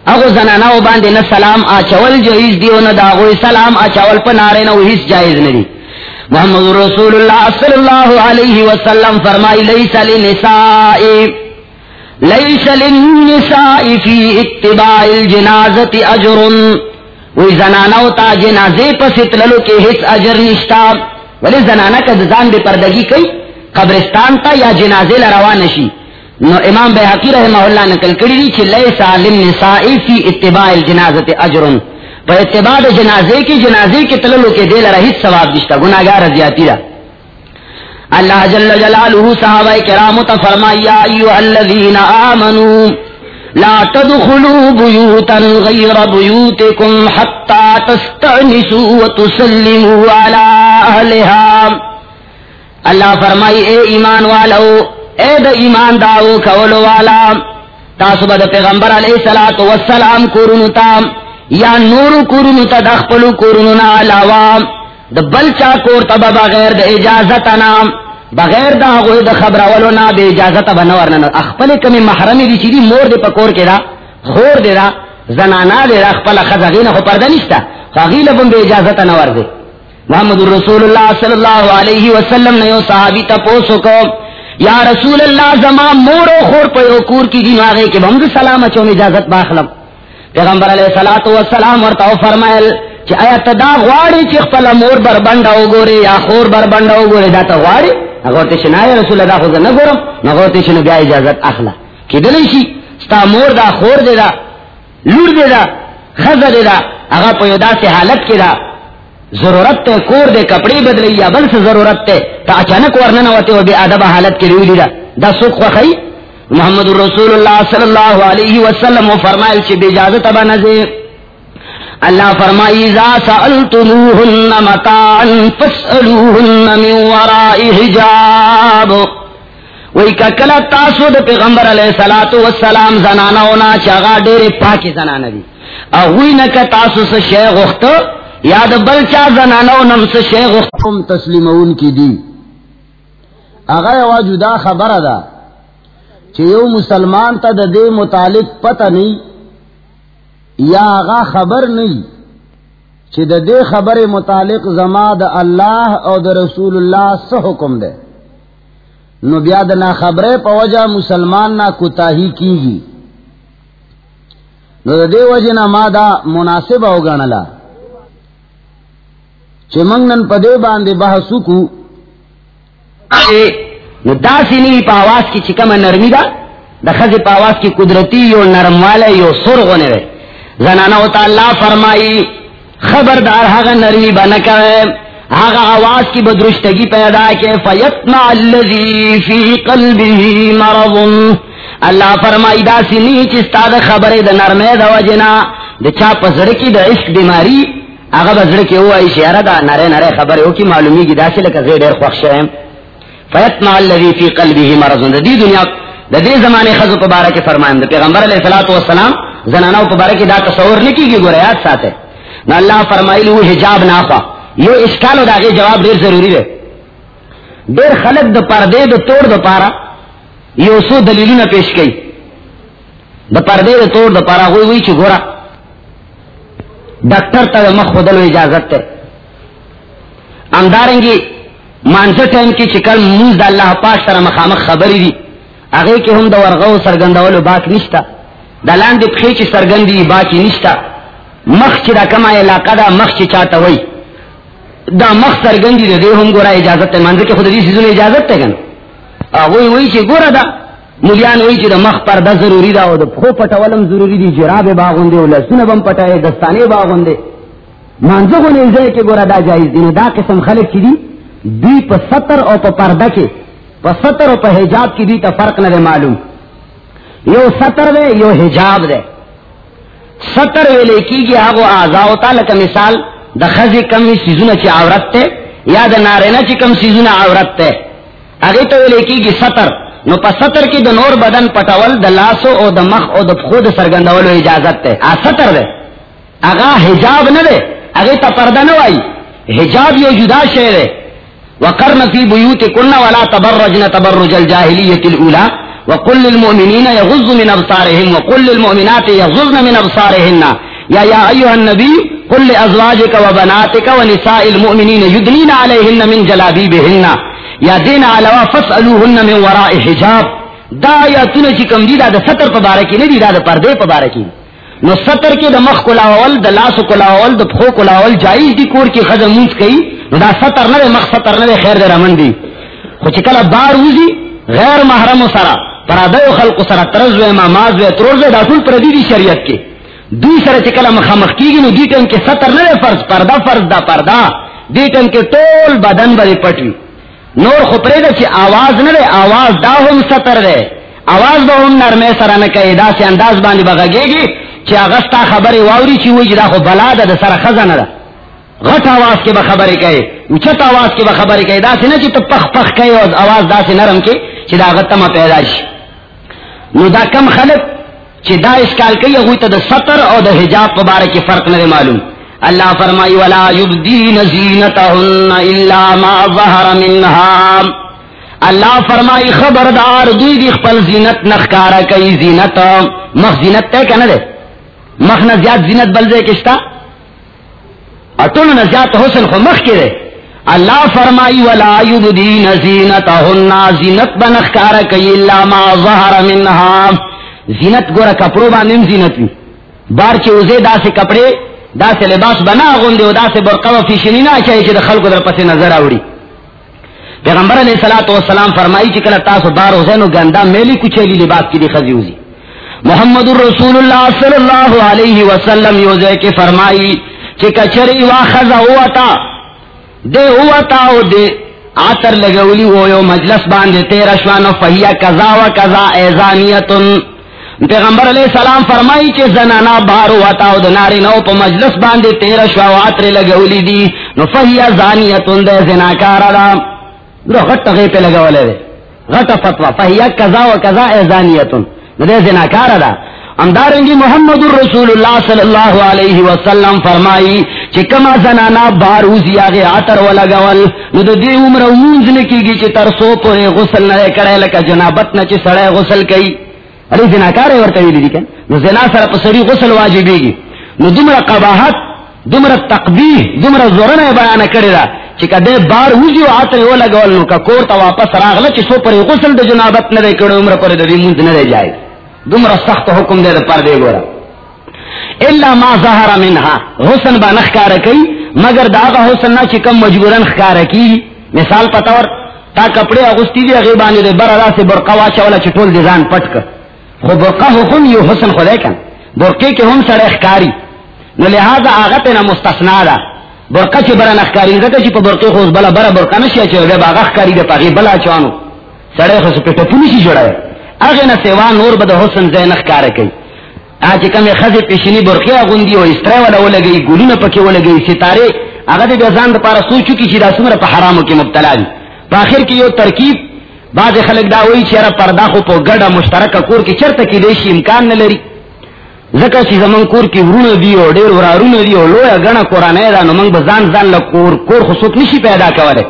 هغه زنانو باندې نه سلام اچول جایز دی او نه داغو سلام اچول په نار نو هیڅ جایز نه دی. محمد رسول الله صلی الله علیه وسلم فرمای لیس للنساء لیس للنساء فی اتباع الجنازت اجر. وی زنانو تا جنازے پس اتللو کے حس اجر نشتا. ولی زنانا کا دزان بے پردگی کئی، قبرستان تا یا جنازے لروان نشی. نو امام بحقی رحمہ اللہ نکل کری دی چھ لیسا للنساء فی اتباع الجنازت اجر. پر اتباع جنازے کی جنازے کے تللو کے دے لرہ حس ثواب نشتا، گناہگار زیادتی رہا اللہ جل جلالہ صحابہ کرام تا فرمایا ایوہ الذین آمنوا لا تدخلوا بيوتا غير بيوتكم حتى تستأنسوا وتسلموا على أهلها اللہ فرمائی، اے ایمان والو، اے دا ایمان داو کولو والا، تاسو با دا پیغمبر علیہ الصلوۃ والسلام کورونو تا یا نور کورونو تا دخپلو کورونو نا علاوہ، دا بلچا کور تبا بغیر دا اجازت نام بغیر دا غوی دا خبر اولو نا بے اجازت بنور نن اخپل کمی محرمی دی چی دی مور دی پکور کے دا، خور دی دا، زنانا دی دا اخپل خزغین خو پرده نشتا فغیل بم بے اجازت نور دی محمد رسول اللہ صلی اللہ علیہ وسلم نے صحابی تا پوسو کو، یا رسول اللہ زمان مور و خور پہ کور کی دین آگے کہ بہم سلام اچون اجازت باخلم پیغمبر علیہ الصلوۃ والسلام ورتا فرمائل چې آیا تدا غواړي چې خپل مور بر بنده وګوري یا خور بر بنده وګوري دا ته غواړي هغه ته شنای رسول الله خو نه ګورم. هغه ته شنو بیا اجازه اخلا کېدلی شي ستا مور دا خور دی دا لور دی دا خزر دی دا هغه په یو داسې حالت کې دا ضرورت ته کور دے کپڑے بدلی یا بل سے ضرورت ته ته اچانک ورننه وته او بی ادب حالت کې ویلی دا دا سوق خوخی محمد رسول الله صلی الله علیه وسلم فرمایل چې بی اجازه تبا نزه اللہ فرمائی ذا سألتموهن متاعا فاسألوهن من وراء حجاب۔ وہی ککلا تاسو د پیغمبر علیہ الصلات والسلام زنانا ہونا چاغا ډېر پاکي زنانا دي او وی نه ک تاسو سے شیخ وخت یاد بل چا زنانا او سے شیخ وخت تم تسلیمون کی دی۔ اگر وا خبر ادا۔ چې یو مسلمان ته د دې متعلق پتہ نه یا هغه خبر نه چې د دې خبره متعلق زما د الله او د رسول الله سره حکم ده نو بیا د نا خبره په وجه مسلمان نا کوتاهی کیږي نو د دې وجه نه ما دا مناسب او غنلا چې موږ نن په دې باندې بحث وکړو نو داسی نی پاواز کی چکم نرمی دا دا خز پاواز کی قدرتی یو نرم والے یو سرغنے دے زنانا ہوتا اللہ فرمائی خبردار حقا نرمی بنکوے آغا آواز کی بدرشتگی پیدا کے فیتنا اللذی فی قلبی مرض. اللہ فرمائی دا سنی چستا دا خبر دا نرمی دا وجنا دا چاپ زرکی دا عشق بیماری آغا بزرکی ہوا اشیارہ دا نرے نرے خبر ہو کی معلومی گی دا سی لکا غیر خوخش ہے فیتنا الذی فی قلبه مرض. دا دی دنیا دا دی زمانے خزو پبارک فرمائم دا پیغمبر علیہ السلام زناناو پبارک دا تصور نکی کی گو ریاد ساتے نا اللہ حجاب نافا یو اشکال و داغی جواب دیر ضروری ہے دیر خلق د پردے د توڑ د پارا یو سو دلیلون پیش کئی د پردے د توڑ د پارا ہوئی ہوئی چی گورا ڈاکٹر تا مخ خودل و اجازت تے امدارنگی مانزا ٹائم کی چکل موز دا اللہ پاک سر مخامخ خبری دی اگے کہ ہم دا ورغو سرگندولو باک نشتا دا لاند پخی چی سرگندی باکی نشتا مخ چی دا کما علاقہ دا مخ چی چاہتا ہوئی دا مخ سرگندی دے دے ہم گورا اجازت ہے منظر کے خود دی سیزون اجازت ہے کن وہی وہی چی گورا دا ملیان وہی چی دا مخ پر دا ضروری دا او دا خو پٹولم ضروری دی جراب باغون دے لسون بم پٹائے دستانے باغون دے منظر کو نیزے کے گورا دا جائز دی دا قسم خلق کی دی دی پا سطر او پا پردہ کے پا سطر او پا حجاب کی دی تا فرق نہ دے معلوم۔ یو سطر دے، یو حجاب دے۔ سطر وے لے کی گیا آگو آزاو تا لکا مثال د خزی کم سیزونه چې عورت ته یا د نارینه چې کم سیزونه عورت ته هغه ته ویل کېږي ستر نو په ستر کې د نور بدن پټول د لاسو او د مخ او د خود سرګندولو اجازه ته ا ستر ده هغه حجاب نه ده هغه ته پرده نه وای حجاب یو جدا شی ده وقرن فی بیوتکن ولا تبرجن تبرج الجاهلیه الاولى وقل للمؤمنین یغضوا من ابصارهم وقل للمؤمنات یغضضن من ابصارهن یا یا ایوہ النبی قل ازواجک و بناتک و نساء المؤمنین یدنین علیہن من جلابیبہن یا دین علاوہ فسألوہن من وراء حجاب. دا یا تنہ چکم دی دا دا ستر پبارکی ندی دا دا پردے پبارکی نو سطر کی دا مخ کلاول دا کلاول دا کلاول جائز دی کور کی خضر موز کئی نو دا سطر نہ مخ سطر نہ خیر دے رمن دی. خو چکل بار وزی غیر محرم و سرا پرادو خلق سرا ترز و اماماز و ترز و دا طول پردی دی شریعت کی دوی سر چکل مخامخ کی گی نو دی کے سطر نہ دے فرض پردہ فرض دا پردہ دی کے طول بدن بری پٹوی نور خپرے دے چی آواز نہ دے آواز دا ہم سطر دے آواز با ہم نرمے سرا نہ دا سے انداز باندی بغگے گی چی آغستا خبر واوری چی ہوئی جدا خو بلا دا دا سر خزا ندا غٹ آواز کے بخبر کہے اچت آواز کے بخبر کہے دا سے نا چی تو پخ پخ کہے آواز دا سے نرم کے چی دا غطا ما پیدا شی نو دا کم خلق چی دا اسکال کئی اگوی تا دا سطر او دا حجاب مبارک فرق ندے معلوم. اللہ فرمائی ولا یبدین زینتہن الا ما ظہر منہا اللہ فرمائی خبردار، دوی دی خپل زینت نخکارا کئی زینت مخ تے کنا دے مخ نہ زیاد زینت بلزے کشتا؟ اٹول نہ زیاد حسن خو مخ کے اللہ فرمائی، ولا یبدین زینتهن زینت بنخکارا کئی الا ما ظهر منها زینت گورا کپڑوں باندې زینت وی. بار چې وزه داسې کپڑے داسې لباس بنا غوندې او داسې برقه او فیشنی نه چي چې د خلکو در پسې نظر اوړي پیغمبر علیہ الصلوۃ والسلام فرمایي چې کله تاسو بار وزنو ګندا میلی کوچلی لباس کې دی خزي وزي محمد رسول الله صلی الله علیه وسلم یو ځای کې فرمایي چې کچری واخذ هوتا دے هوتا او دے آتر لگولی وہ یو مجلس باندے تیرا شوانو فہیا کذا و کذا ایزانیتن پیغمبر علیہ السلام فرمائی کہ زنانا بارو وطاو دناری نو پا مجلس باندے تیرا شواتر لگولی دی، نو فہیا زانیتن دے، زناکارا دا۔ درو غٹ غی لگولے دے۔ غٹ فتوا فہیا کزا و کزا ایزانیتن ندے زناکار دا امدارنگی محمد الرسول اللہ صلی اللہ علیہ وسلم فرمائی چی کما زنانا باروزی آگے آتر و لگول ندو دی عمر امونز نکی گی چی ترسو پوری غسل نرے کرے لکا جنابت نا چی سڑے غسل کئی ارے زناکار ہے ورطوی دی کن نو زنا سر پسری غسل واجبی گی نو دمر قباحت دمر تقبیح دمر زورن بیان کردی دا چی کدے بار وزی و آتر و لگول نو کا کورتا واپس راغلا چی سو پوری غسل دا جنابت نرے کرے عمر پوری دی منز نرے جائے دمر سخت حکم دے پر دے گورا الا ما ظهر منها. حسن با نخکار کی مگر داغا حسن نہ چکم مجبورن خکار کی مثال پتور تا کپڑے اغسطی دی غیبانی دے برا را سے برقا واچا والا چٹول دی زان پٹک خو برقا حکم یو حسن خودے کن برقی کے ہم سڑے خکاری نو لہذا آغت نا مستثنا دا برقا چی برا نخکاری زکا چی پا برقی خوز بلا برا برقا نشیا چی دے باغا خکاری دے پاگی بلا چوانو سڑے خوز پیٹا پونی سی جوڑا ہے اغه نه سیوا نور بد حسن زینخ کار کوي. اج کمه خزه پیشنی برخه غوندی او استره ولا ولګي ګلونه پکې ولګي ستاره هغه د ځان د پاره سوچو کی چې دا څومره په حرامو کې مبتلا دي. په اخر کې یو ترکیب بعض خلک دا وایي چې را پردا خو په ګډه مشترک کور کې چرته کې دیشي امکان نه لري. زکه چې زمون کور کې ورونه دی او ډېر ورارونه دی او لوی غنه قرانه دا نو موږ بزان ځان له کور کور خو نشي پیدا کوله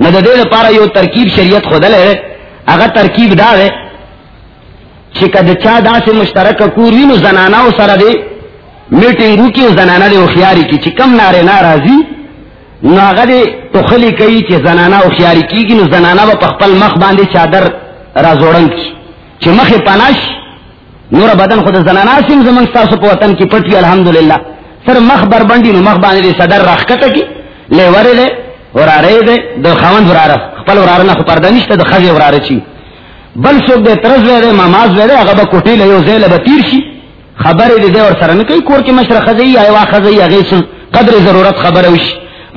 نو د دې لپاره یو ترکیب شریعت خود خدله اگر ترکیب دا ہے چی کد چا دا سے مشترک کوری نو زنانا و سر دے میٹنگو کی زنانا دے اخیاری کی، چی کم نارے نارازی نو آگا دے تخلی کئی چی زنانا اخیاری کی گی، نو زنانا با پخپل مخ باندے چادر رازوڑن کی. چی مخ پناش نور بدن خود زنانا سیم زمان ستاسو پا وطن کی پٹوی الحمدللہ. سر مخ بربندی، نو مخ باندے دے صدر رخکتا کی لے ورے دے، ورارے دے، دو خوند ورارہ خپل ورارنا خو پردنشت د خزی وراره چی بل څوک دې ترز وې ماماز وې هغه به کوټی له یو ځای له تیر شي. خبر دې دې ور سره نه کوي. کور کې مشر خزی یا وا خزی هغه قدر ضرورت خبره وش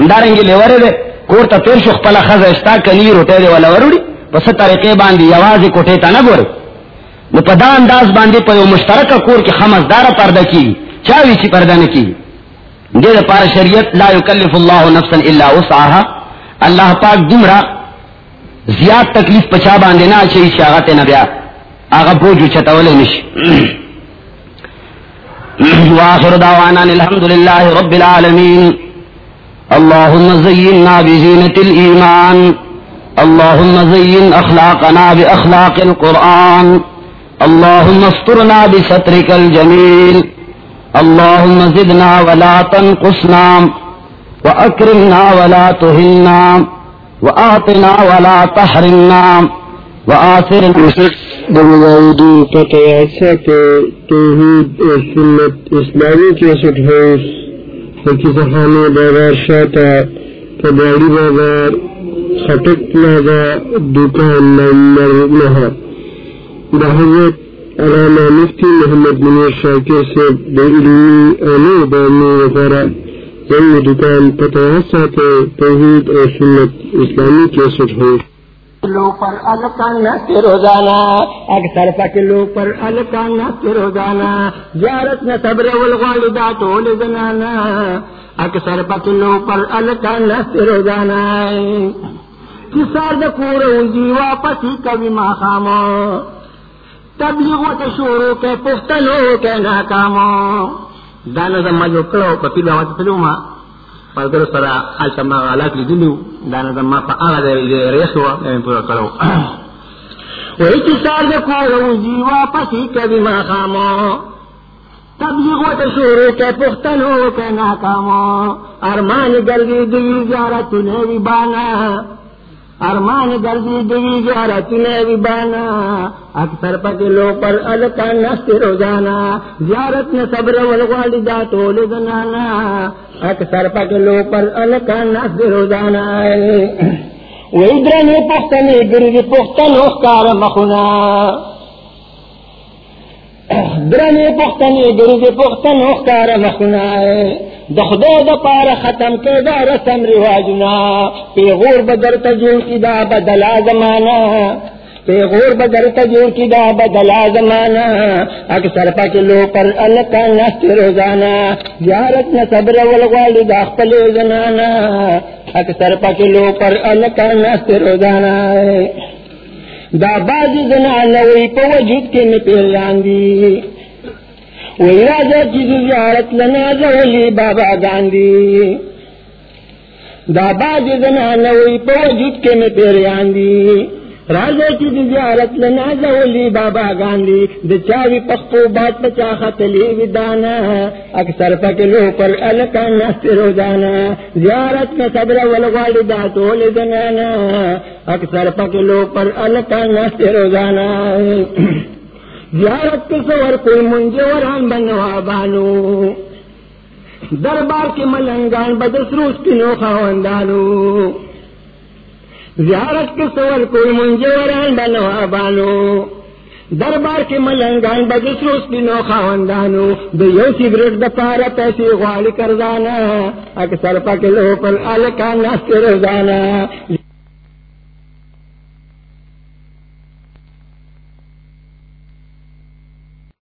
اندارنګ له وره دې، کور ته تیر شو خپل خزه استا کني روټه دې ولا وروړي پس طریقې باندې یوازې کوټه ته نه ګوري. نو په دا انداز باندې په یو مشترک کور کې خمسدار پرده کی چا وی چې پرده نه کی دې لپاره شریعت لا یکلف الله نفسا الا وسعها. اللہ پاک دمرا زیاد تکلیف پچا باندھے نہ چاہیے شاغت نبیا آغا بوجو چتولے نش واخر دعوانا الحمد لله رب العالمين اللهم زينا بزينة الإيمان اللهم زين أخلاقنا بأخلاق القرآن. اللهم استرنا بسترك الجميل اللهم زدنا ولا تنقصنا. وأكرمنا ولا تهنا. وآتنا ولا تحرمنا وآثرنا دمداودی پتہ ایسا کہ توحید و سنت اسلامی کے سٹ ہاؤس پاکستانی بازار شاتا، کباڑی بازار، خٹک پلازا، دکان نمبر نہ حضرت علامہ مفتی محمد منیر شاکر سے علمی آنے بانی وغیرہ۔ ضمن دکان پتہ ایسا کہ توحید اور سنت اسلامی کے سٹ ہاؤس کلو پر الکانا کے روزانہ اکثر پکلو پر الکانا کے روزانہ زیارت نہ صبر والوالدات ولدنانا اکثر پکلو پر الکانا کے روزانہ کسار دکور اونجی واپس ہی کبھی ماں خامو تبلیغ و تشورو کے پختلو کے ناکامو۔ دانا زما جو کلو پا پتی باوات تلو ما پر پردر سره حالت ما حالات لیدلو دا نه ما په هغه د ریسو نه پورا کړو وای چې سار د کورو جی واپس کبي ما خامو تبلیغ و تشورو کے پختنو کے ناکامو ارمان گردی دی زیارت نے بانا ارمان گردی دی زیارت نے بانا، اکثر پکلو پر الکا نست روزانا، زیارت نے صبر والوالدات ولدنانا اکثر پکلو پر الکا نست روزانا ویدرنی پختنی گردی پختن اخکار مخنا درنی پختنی گردی پختن اخکار مخنا د خدای د پاره ختم کې دا رسم رواجنا پیغور بدر ته جوړ کی دا بدلا زمانہ پیغور بدر ته جوړ کی دا بدلا زمانہ اکثر پاک لو پر الکا نست روزانا زیارت نہ صبر ول دا خپل زنانا اکثر پاک لو پر الکا نست روزانا دا باز زنا نوی پا وجود کے میں پیریان دی وی راجا زیارت لنا زولی بابا گاندی دا باز جی زنا نوی پا وجود کے میں پیریان دی راجا چیز زیارت لنا زولی بابا گاندی دا چاوی پخپو بات پچا خطلی ودانا۔ اکثر پکلو پر علکا نستی روزانا۔ زیارت میں صبر والغالی والغالدہ تول دنانا۔ اکثر پکلو پر علکا نستی روزانا۔ سور کوئی بنوا بانو دربار کے ملنگان بدسروس کی نوخا وندانو زیارت کے سور کوئی منجوران بنوا بانو دربار کے ملنگان بدسروس کی نوخا وندانو دو یو سگریٹ دا پارا پیسی غالی کردانا اکثر پکلو پر علکا نستی روزانا